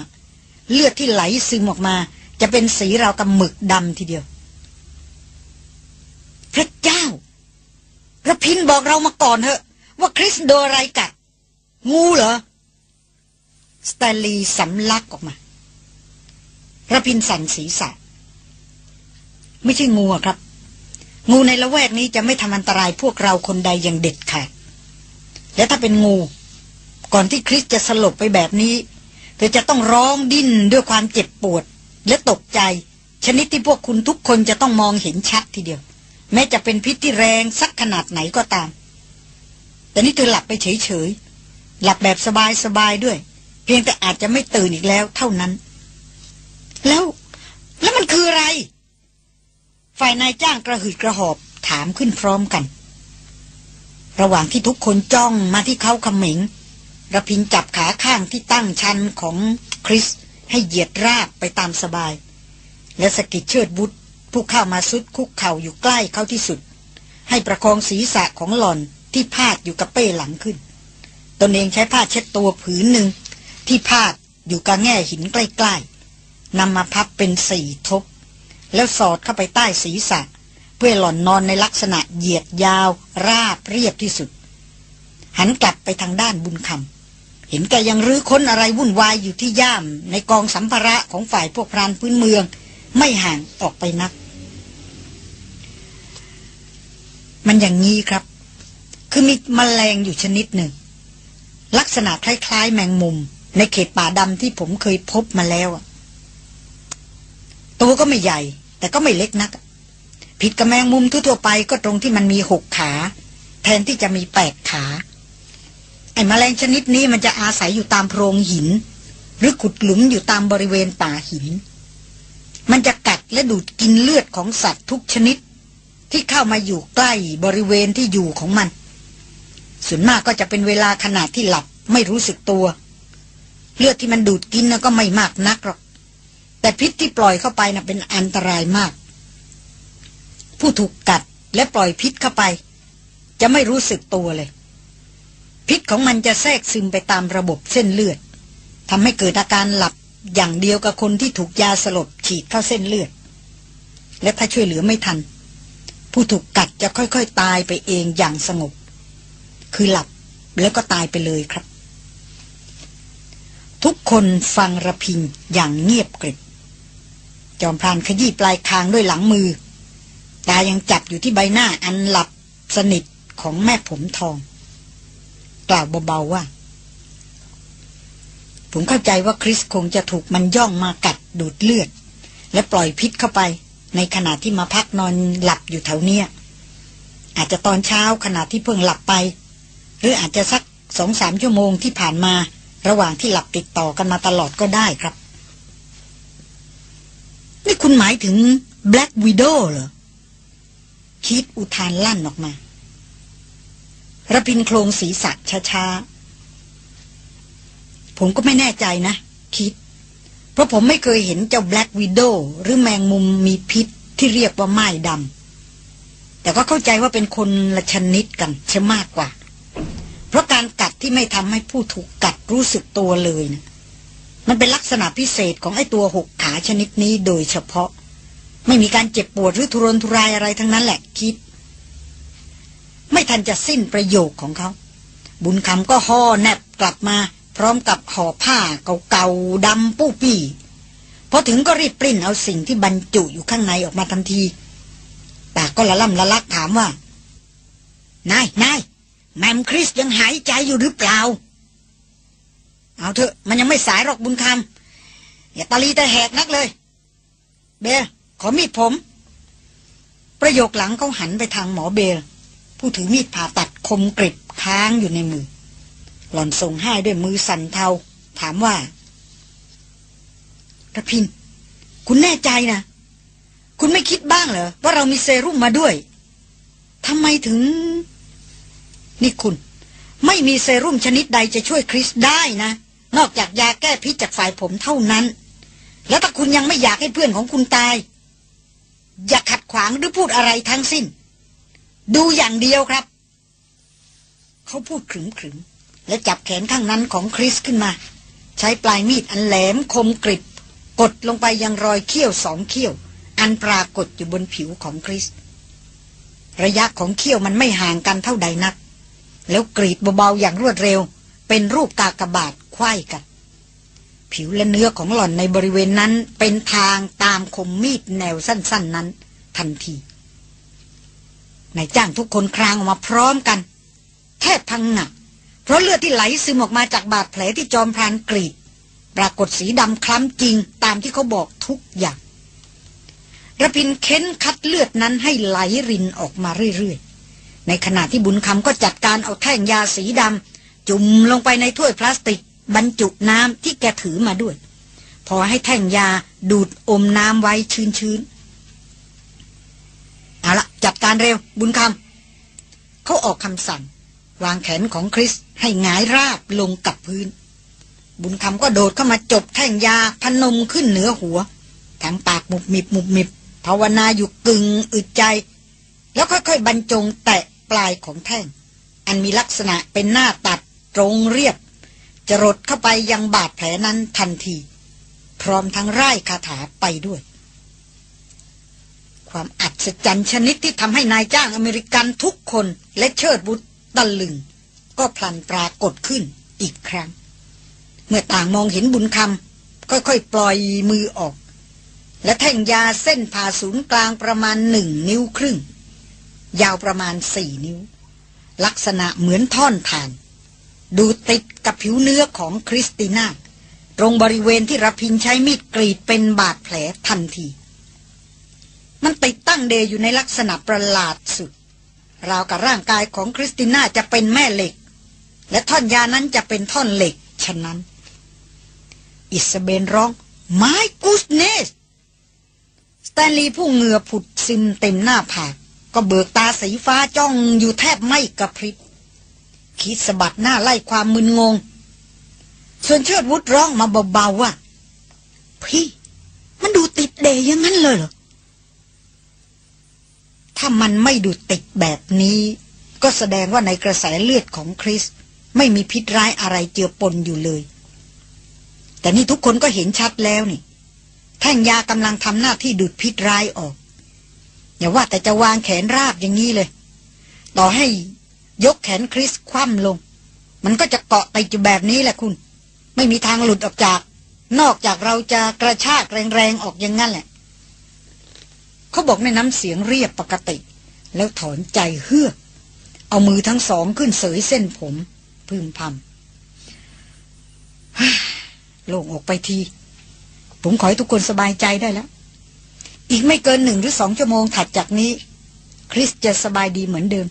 เลือดที่ไหลซึมออกมา จะเป็นสีราวกับหมึกดำทีเดียว พระเจ้าระพินบอกเรามาก่อนเถอะ ว่าคริสโดอะไรกัดงูเหรอ สแตลีสำลักออกมาระพินสั่นศีรษะ ไม่ใช่งูครับ งูในละแวกนี้จะไม่ทำอันตรายพวกเราคนใดอย่างเด็ดขาดและถ้าเป็นงู ก่อนที่คริสจะสลบไปแบบนี้ เธอจะต้องร้องดิ้นด้วยความเจ็บปวด และตกใจ ชนิดที่พวกคุณทุกคนจะต้องมองเห็นชัดทีเดียว แม้จะเป็นพิษที่แรงสักขนาดไหนก็ตาม แต่นี่เธอหลับไปเฉยๆ หลับแบบสบายๆด้วย เพียงแต่อาจจะไม่ตื่นอีกแล้วเท่านั้น แล้วแล้วมันคืออะไร ฝ่ายนายจ้างกระหืดกระหอบถามขึ้นพร้อมกัน ระหว่างที่ทุกคนจ้องมาที่เขาขมิง ระพินจับขาข้างที่ตั้งชันของคริสให้เหยียดราบไปตามสบาย และสกิดเชิดบุตรผู้เข้ามาซุดคุกเข่าอยู่ใกล้เขาที่สุด ให้ประคองศีรษะของหล่อนที่พาดอยู่กับเป้หลังขึ้น ตนเองใช้ผ้าเช็ดตัวผืนหนึ่ง ที่พาดอยู่กับแง่หินใกล้ๆนำมาพับเป็นสี่ทบ แล้วสอดเข้าไปใต้ศีรษะ เพื่อหล่อนนอนในลักษณะเหยียดยาว ราบเรียบที่สุด หันกลับไปทางด้านบุญคำ เห็นแกยังรื้อค้นอะไรวุ่นวายอยู่ที่ย่ามในกองสัมภาระของฝ่ายพวกพรานพื้นเมือง ไม่ห่างออกไปนัก มันอย่างนี้ครับ คือมีมแมลงอยู่ชนิดหนึ่ง ลักษณะคล้ายๆ แมงมุม ในเขตป่าดำที่ผมเคยพบมาแล้วตัวก็ไม่ใหญ่ แต่ก็ไม่เล็กนัก ผิดกับแมงมุมทั่วๆไปก็ตรงที่มันมีหกขา แทนที่จะมีแปดขา ไอ้มแมลงชนิดนี้มันจะอาศัยอยู่ตามโพรงหิน หรือขุดหลุมอยู่ตามบริเวณป่าหิน มันจะกัดและดูดกินเลือดของสัตว์ทุกชนิด ที่เข้ามาอยู่ใกล้บริเวณที่อยู่ของมัน ส่วนมากก็จะเป็นเวลาขนาดที่หลับไม่รู้สึกตัว เลือดที่มันดูดกินก็ไม่มากนักหรอก แต่พิษที่ปล่อยเข้าไปนะ่ะเป็นอันตรายมาก ผู้ถูกกัดและปล่อยพิษเข้าไป จะไม่รู้สึกตัวเลย พิษของมันจะแทรกซึมไปตามระบบเส้นเลือดทำให้เกิดอาการหลับอย่างเดียวกับคนที่ถูกยาสลบฉีดเข้าเส้นเลือด และถ้าช่วยเหลือไม่ทัน ผู้ถูกกัดจะค่อยๆ ตายไปเองอย่างสงบ คือหลับแล้วก็ตายไปเลยครับ ทุกคนฟังระพินอย่างเงียบกริบ จอมพรานขยี้ปลายคางด้วยหลังมือ ตายังจับอยู่ที่ใบหน้าอันหลับสนิทของแม่ผมทอง ล่าวเบาๆว่า ผมเข้าใจว่าคริสคงจะถูกมันย่องมากัดดูดเลือด และปล่อยพิษเข้าไป ในขณะที่มาพักนอนหลับอยู่แถวเนี้ยอาจจะตอนเช้าขณะที่เพิ่งหลับไป หรืออาจจะสักสองสามชั่วโมงที่ผ่านมา ระหว่างที่หลับติดต่อกันมาตลอดก็ได้ครับ นี่คุณหมายถึง Black Widow เหรอคิดอุทานลั่นออกมา ระพินโครงศีรษะช้าๆ ผมก็ไม่แน่ใจนะ คิด เพราะผมไม่เคยเห็นเจ้า Black Widow หรือแมงมุมมีพิษที่เรียกว่าไม้ดำแต่ก็เข้าใจว่าเป็นคนละชนิดกันใช่มากกว่า เพราะการกัดที่ไม่ทำให้ผู้ถูกกัดรู้สึกตัวเลยนะมันเป็นลักษณะพิเศษของไอ้ตัวหกขาชนิดนี้โดยเฉพาะ ไม่มีการเจ็บปวดหรือทุรนทุรายอะไรทั้งนั้นแหละคิด ไม่ทันจะสิ้นประโยคของเขา บุญคำก็ห่อแนบกลับมา พร้อมกับห่อผ้าเก่าๆดำปู้ปี้พอถึงก็รีบปริ้นเอาสิ่งที่บรรจุอยู่ข้างในออกมาทันทีแต่ก็ละล่ำละลักถามว่านายนายแมมคริสยังหายใจอยู่หรือเปล่า เอาเถอะมันยังไม่สายหรอกบุญคำอย่าตาลีแต่แหกนักเลย เบลขอมีดผม ประโยคหลังเขาหันไปทางหมอเบล ผู้ถือมีดผ่าตัดคมกริบค้างอยู่ในมือ หล่อนส่งให้ด้วยมือสั่นเทา ถามว่ากระพิน คุณแน่ใจนะ คุณไม่คิดบ้างเหรอ ว่าเรามีเซรุ่มมาด้วยทำไมถึง นี่คุณ ไม่มีเซรุ่มชนิดใดจะช่วยคริสได้นะ นอกจากยาแก้พิษจากฝ่ายผมเท่านั้น แล้วถ้าคุณยังไม่อยากให้เพื่อนของคุณตาย อย่าขัดขวางหรือพูดอะไรทั้งสิ้น ดูอย่างเดียวครับ เขาพูดขรึมขรึมและจับแขนข้างนั้นของคริสขึ้นมา ใช้ปลายมีดอันแหลมคมกริบ กดลงไปยังรอยเขี้ยวสองเขี้ยว อันปรากฏอยู่บนผิวของคริส ระยะของเขี้ยวมันไม่ห่างกันเท่าใดนัก แล้วกรีดเบาๆอย่างรวดเร็ว เป็นรูปกากบาทไข้กัน ผิวและเนื้อของหล่อนในบริเวณนั้นเป็นทางตามคมมีดแนวสั้น ๆนั้น ทันที นายจ้างทุกคนครางออกมาพร้อมกัน แทบพังหนัก เพราะเลือดที่ไหลซึมออกมาจากบาดแผลที่จอมพรานกรีด ปรากฏสีดำคล้ำจริงตามที่เขาบอกทุกอย่างระพินเค้นคัดเลือดนั้นให้ไหลรินออกมาเรื่อยๆ ในขณะที่บุญคำก็จัดการเอาแท่งยาสีดำจุ่มลงไปในถ้วยพลาสติก บรรจุน้ำที่แกถือมาด้วย พอให้แท่งยาดูดอมน้ำไว้ชื้นๆ เอาละจัดการเร็วบุญคำเขาออกคำสั่ง วางแขนของคริสให้หงายราบลงกับพื้น บุญคำก็โดดเข้ามาจบแท่งยาพนมขึ้นเหนือหัวทางปากมุบมิบมุบมิบภาวนาอยู่กึ่งอึดใจ แล้วค่อยๆ บรรจงแตะปลายของแท่ง อันมีลักษณะเป็นหน้าตัดตรงเรียบจะรดเข้าไปยังบาดแผลนั้นทันที พร้อมทั้งไร่คาถาไปด้วย ความอัศจรรย์ชนิดที่ทำให้นายจ้างอเมริกันทุกคนและเชิดบุตรตะลึง ก็พลันปรากฏขึ้นอีกครั้ง เมื่อต่างมองเห็นบุญคำค่อยๆ ปล่อยมือออก และแท่งยาเส้นผ่าศูนย์กลางประมาณหนึ่งนิ้วครึ่ง ยาวประมาณสี่นิ้ว ลักษณะเหมือนท่อนถ่าน ดูติดกับผิวเนื้อของคริสติน่าตรงบริเวณที่รพินใช้มีดกรีดเป็นบาดแผลทันที มันติดตั้งเด่อยู่ในลักษณะประหลาดสุด ราวกับร่างกายของคริสติน่าจะเป็นแม่เหล็ก และท่อนยานั้นจะเป็นท่อนเหล็ก ฉะนั้น อิสเบนร้อง My goodness สแตนลีย์ผู้เหงื่อผุดซึมเต็มหน้าผากก็เบิกตาสีฟ้าจ้องอยู่แทบไม่กระพริบคิดสะบัดหน้าไล่ความมึนงง ส่วนเชิดวุฒร้องมาเบาๆว่า พี่ มันดูติดเดยอย่างนั้นเลยเหรอ ถ้ามันไม่ดูติดแบบนี้ ก็แสดงว่าในกระแสเลือดของคริส ไม่มีพิษร้ายอะไรเจือปนอยู่เลย แต่นี่ทุกคนก็เห็นชัดแล้วนี่ แท่งยากำลังทำหน้าที่ดูดพิษร้ายออก อย่าว่าแต่จะวางแขนราบอย่างนี้เลย ต่อให้ยกแขนคริสคว่ำลง มันก็จะเกาะติดอยู่แบบนี้แหละคุณ ไม่มีทางหลุดออกจาก นอกจากเราจะกระชากแรงๆออกอย่างนั้นแหละ เขาบอกในน้ำเสียงเรียบปกติ แล้วถอนใจเฮือกเอามือทั้งสองขึ้นเสยเส้นผม พึมพำโล่งออกไปที ผมขอให้ทุกคนสบายใจได้แล้ว อีกไม่เกินหนึ่งหรือสองชั่วโมงถัดจากนี้ คริสจะสบายดีเหมือนเดิม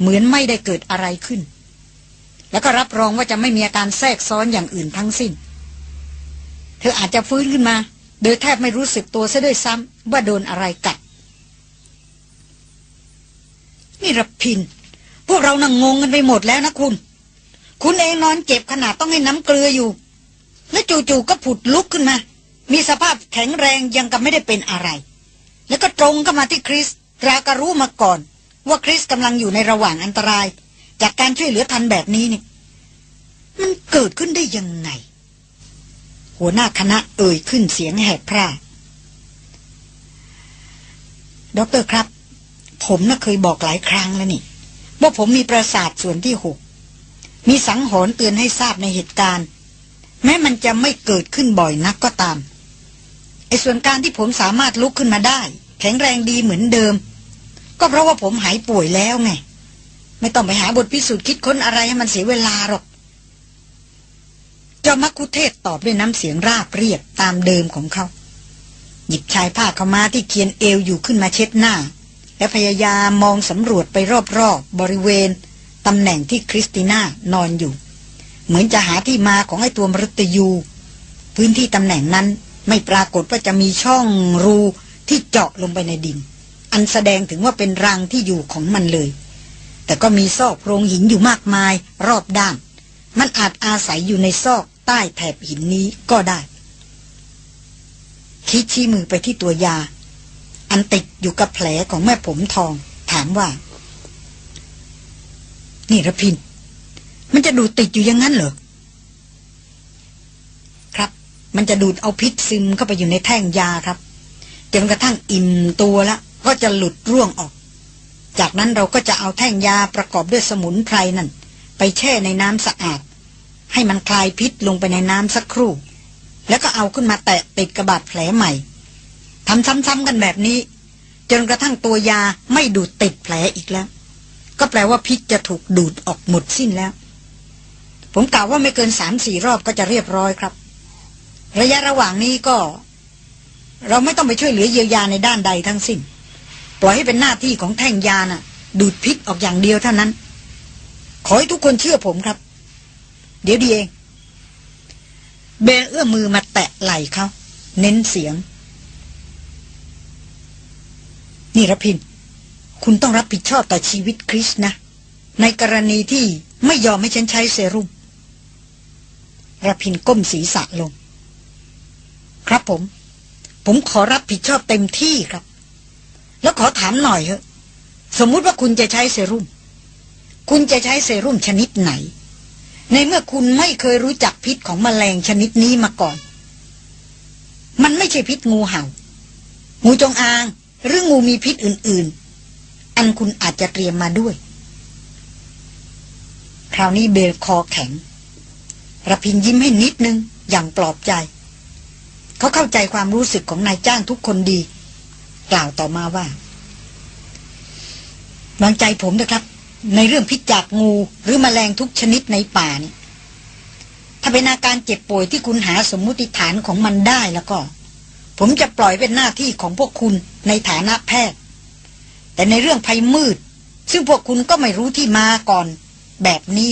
เหมือนไม่ได้เกิดอะไรขึ้น แล้วก็รับรองว่าจะไม่มีอาการแทรกซ้อนอย่างอื่นทั้งสิ้น เธออาจจะฟื้นขึ้นมา โดยแทบไม่รู้สึกตัวซะด้วยซ้ำ ว่าโดนอะไรกัด นี่รพิน พวกเรานั่งงงกันไปหมดแล้วนะคุณ คุณเองนอนเจ็บขนาดต้องให้น้ำเกลืออยู่ แล้วจู่ๆก็ผุดลุกขึ้นมา มีสภาพแข็งแรงยังกับไม่ได้เป็นอะไร แล้วก็ตรงเข้ามาที่คริสรากรู้มาก่อน ว่าคริสกำลังอยู่ในระหว่างอันตราย จากการช่วยเหลือทันแบบนี้นี่มันเกิดขึ้นได้ยังไง หัวหน้าคณะเอ่ยขึ้นเสียงแหบพร่า ด็อกเตอร์ครับ ผมน่ะเคยบอกหลายครั้งแล้วนี่ ว่าผมมีประสาทส่วนที่หกมีสังหรณ์เตือนให้ทราบในเหตุการณ์ แม้มันจะไม่เกิดขึ้นบ่อยนักก็ตามไอ้ส่วนการที่ผมสามารถลุกขึ้นมาได้ แข็งแรงดีเหมือนเดิม ก็เพราะว่าผมหายป่วยแล้วไง ไม่ต้องไปหาบทพิสูจน์คิดค้นอะไรให้มันเสียเวลาหรอกจอมักคุเทศตอบด้วยน้ำเสียงราบเรียบตามเดิมของเขา หยิบชายผ้าเขามาที่เคียนเอวอยู่ขึ้นมาเช็ดหน้า และพยายามมองสำรวจไปรอบๆบบริเวณตำแหน่งที่คริสติน่านอนอยู่ เหมือนจะหาที่มาของไอ้ตัวมรตยู พื้นที่ตำแหน่งนั้นไม่ปรากฏว่าจะมีช่องรูที่เจาะลงไปในดิน อันแสดงถึงว่าเป็นรังที่อยู่ของมันเลย แต่ก็มีซอกโพรงหินอยู่มากมายรอบด้าน มันอาจอาศัยอยู่ในซอกใต้แถบหินนี้ก็ได้ คิดชี้มือไปที่ตัวยา อันติดอยู่กับแผลของแม่ผมทอง ถามว่า นี่ระพิน มันจะดูดติดอยู่อย่างนั้นเหรอ ครับ มันจะดูดเอาพิษซึมเข้าไปอยู่ในแท่งยาครับจนกระทั่งอิ่มตัวแล้วก็จะหลุดร่วงออก จากนั้นเราก็จะเอาแท่งยาประกอบด้วยสมุนไพรนั่น ไปแช่ในน้ำสะอาด ให้มันคลายพิษลงไปในน้ำสักครู่ แล้วก็เอาขึ้นมาแตะติดกระบาดแผลใหม่ทำซ้ำๆกันแบบนี้ จนกระทั่งตัวยาไม่ดูดติดแผลอีกแล้ว ก็แปลว่าพิษจะถูกดูดออกหมดสิ้นแล้ว ผมกล่าวว่าไม่เกินสามสี่รอบก็จะเรียบร้อยครับ ระยะระหว่างนี้ก็ เราไม่ต้องไปช่วยเหลือเยียวยาในด้านใดทั้งสิ้น ปล่อยให้เป็นหน้าที่ของแท่งยาน่ะ ดูดพิษออกอย่างเดียวเท่านั้น ขอให้ทุกคนเชื่อผมครับ เดี๋ยวดีเอง เบนเอื้อมมือมาแตะไหล่เขา เน้นเสียง นี่รพิน คุณต้องรับผิดชอบต่อชีวิตคริสนะ ในกรณีที่ไม่ยอมให้ฉันใช้เซรุ่มรพินก้มศีรษะลง ครับผม ผมขอรับผิดชอบเต็มที่ครับ แล้วขอถามหน่อยเถอะ สมมุติว่าคุณจะใช้เซรุ่ม คุณจะใช้เซรุ่มชนิดไหน ในเมื่อคุณไม่เคยรู้จักพิษของแมลงชนิดนี้มาก่อน มันไม่ใช่พิษงูเห่า งูจงอาง หรืองูมีพิษอื่น ๆ อันคุณอาจจะเตรียมมาด้วย คราวนี้เบลคอแข็งระพินยิ้มให้นิดนึง อย่างปลอบใจ เขาเข้าใจความรู้สึกของนายจ้างทุกคนดี กล่าวต่อมาว่า วางใจผมนะครับ ในเรื่องพิษจากงูหรือมแมลงทุกชนิดในป่านี่ถ้าเป็นอาการเจ็บป่วยที่คุณหาสมมุติฐานของมันได้แล้วก็ ผมจะปล่อยเป็นหน้าที่ของพวกคุณในฐานะแพทย์ แต่ในเรื่องภัยมืด ซึ่งพวกคุณก็ไม่รู้ที่มาก่อน แบบนี้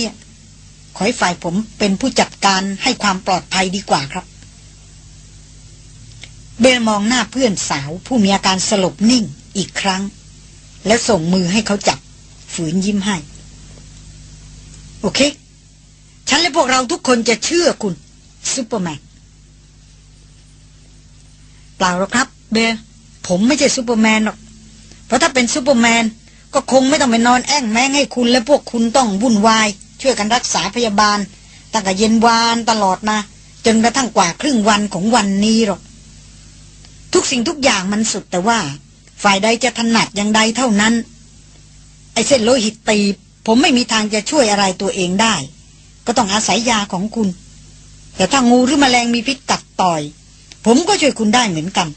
ขอให้ฝ่ายผมเป็นผู้จัดการให้ความปลอดภัยดีกว่าครับ เบลมองหน้าเพื่อนสาวผู้มีอาการสลบนิ่งอีกครั้ง แล้วส่งมือให้เขาจับ ฝืนยิ้มให้ โอเค ฉันและพวกเราทุกคนจะเชื่อคุณซูเปอร์แมนเปล่าหรอกครับ เบลผมไม่ใช่ซูเปอร์แมนหรอก เพราะถ้าเป็นซูเปอร์แมนก็คงไม่ต้องไปนอนแอ้งแม้งให้คุณและพวกคุณต้องวุ่นวาย ช่วยกันรักษาพยาบาล ตั้งแต่เย็นวานตลอดมาจนกระทั่งกว่าครึ่งวันของวันนี้หรอก ทุกสิ่งทุกอย่างมันสุดแต่ว่า ฝ่ายใดจะถนัดอย่างใดเท่านั้น ไอ้เส้นโลหิตตีบผมไม่มีทางจะช่วยอะไรตัวเองได้ ก็ต้องอาศัยยาของคุณ แต่ถ้างูหรือมแมลงมีพิษกัดต่อย ผมก็ช่วยคุณได้เหมือนกัน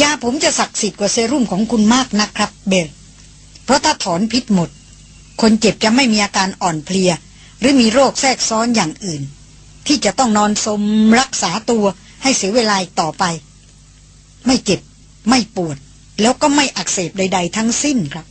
ยาผมจะศักดิ์สิทธิ์กว่าเซรุ่มของคุณมากนะครับ เบลเพราะถ้าถอนพิษหมด คนเจ็บจะไม่มีอาการอ่อนเพลีย หรือมีโรคแทรกซ้อนอย่างอื่น ที่จะต้องนอนสมรักษาตัวให้เสียเวลาต่อไป ไม่เจ็บ ไม่ปวด แล้วก็ไม่อักเสบใด ๆ ทั้งสิ้นครับ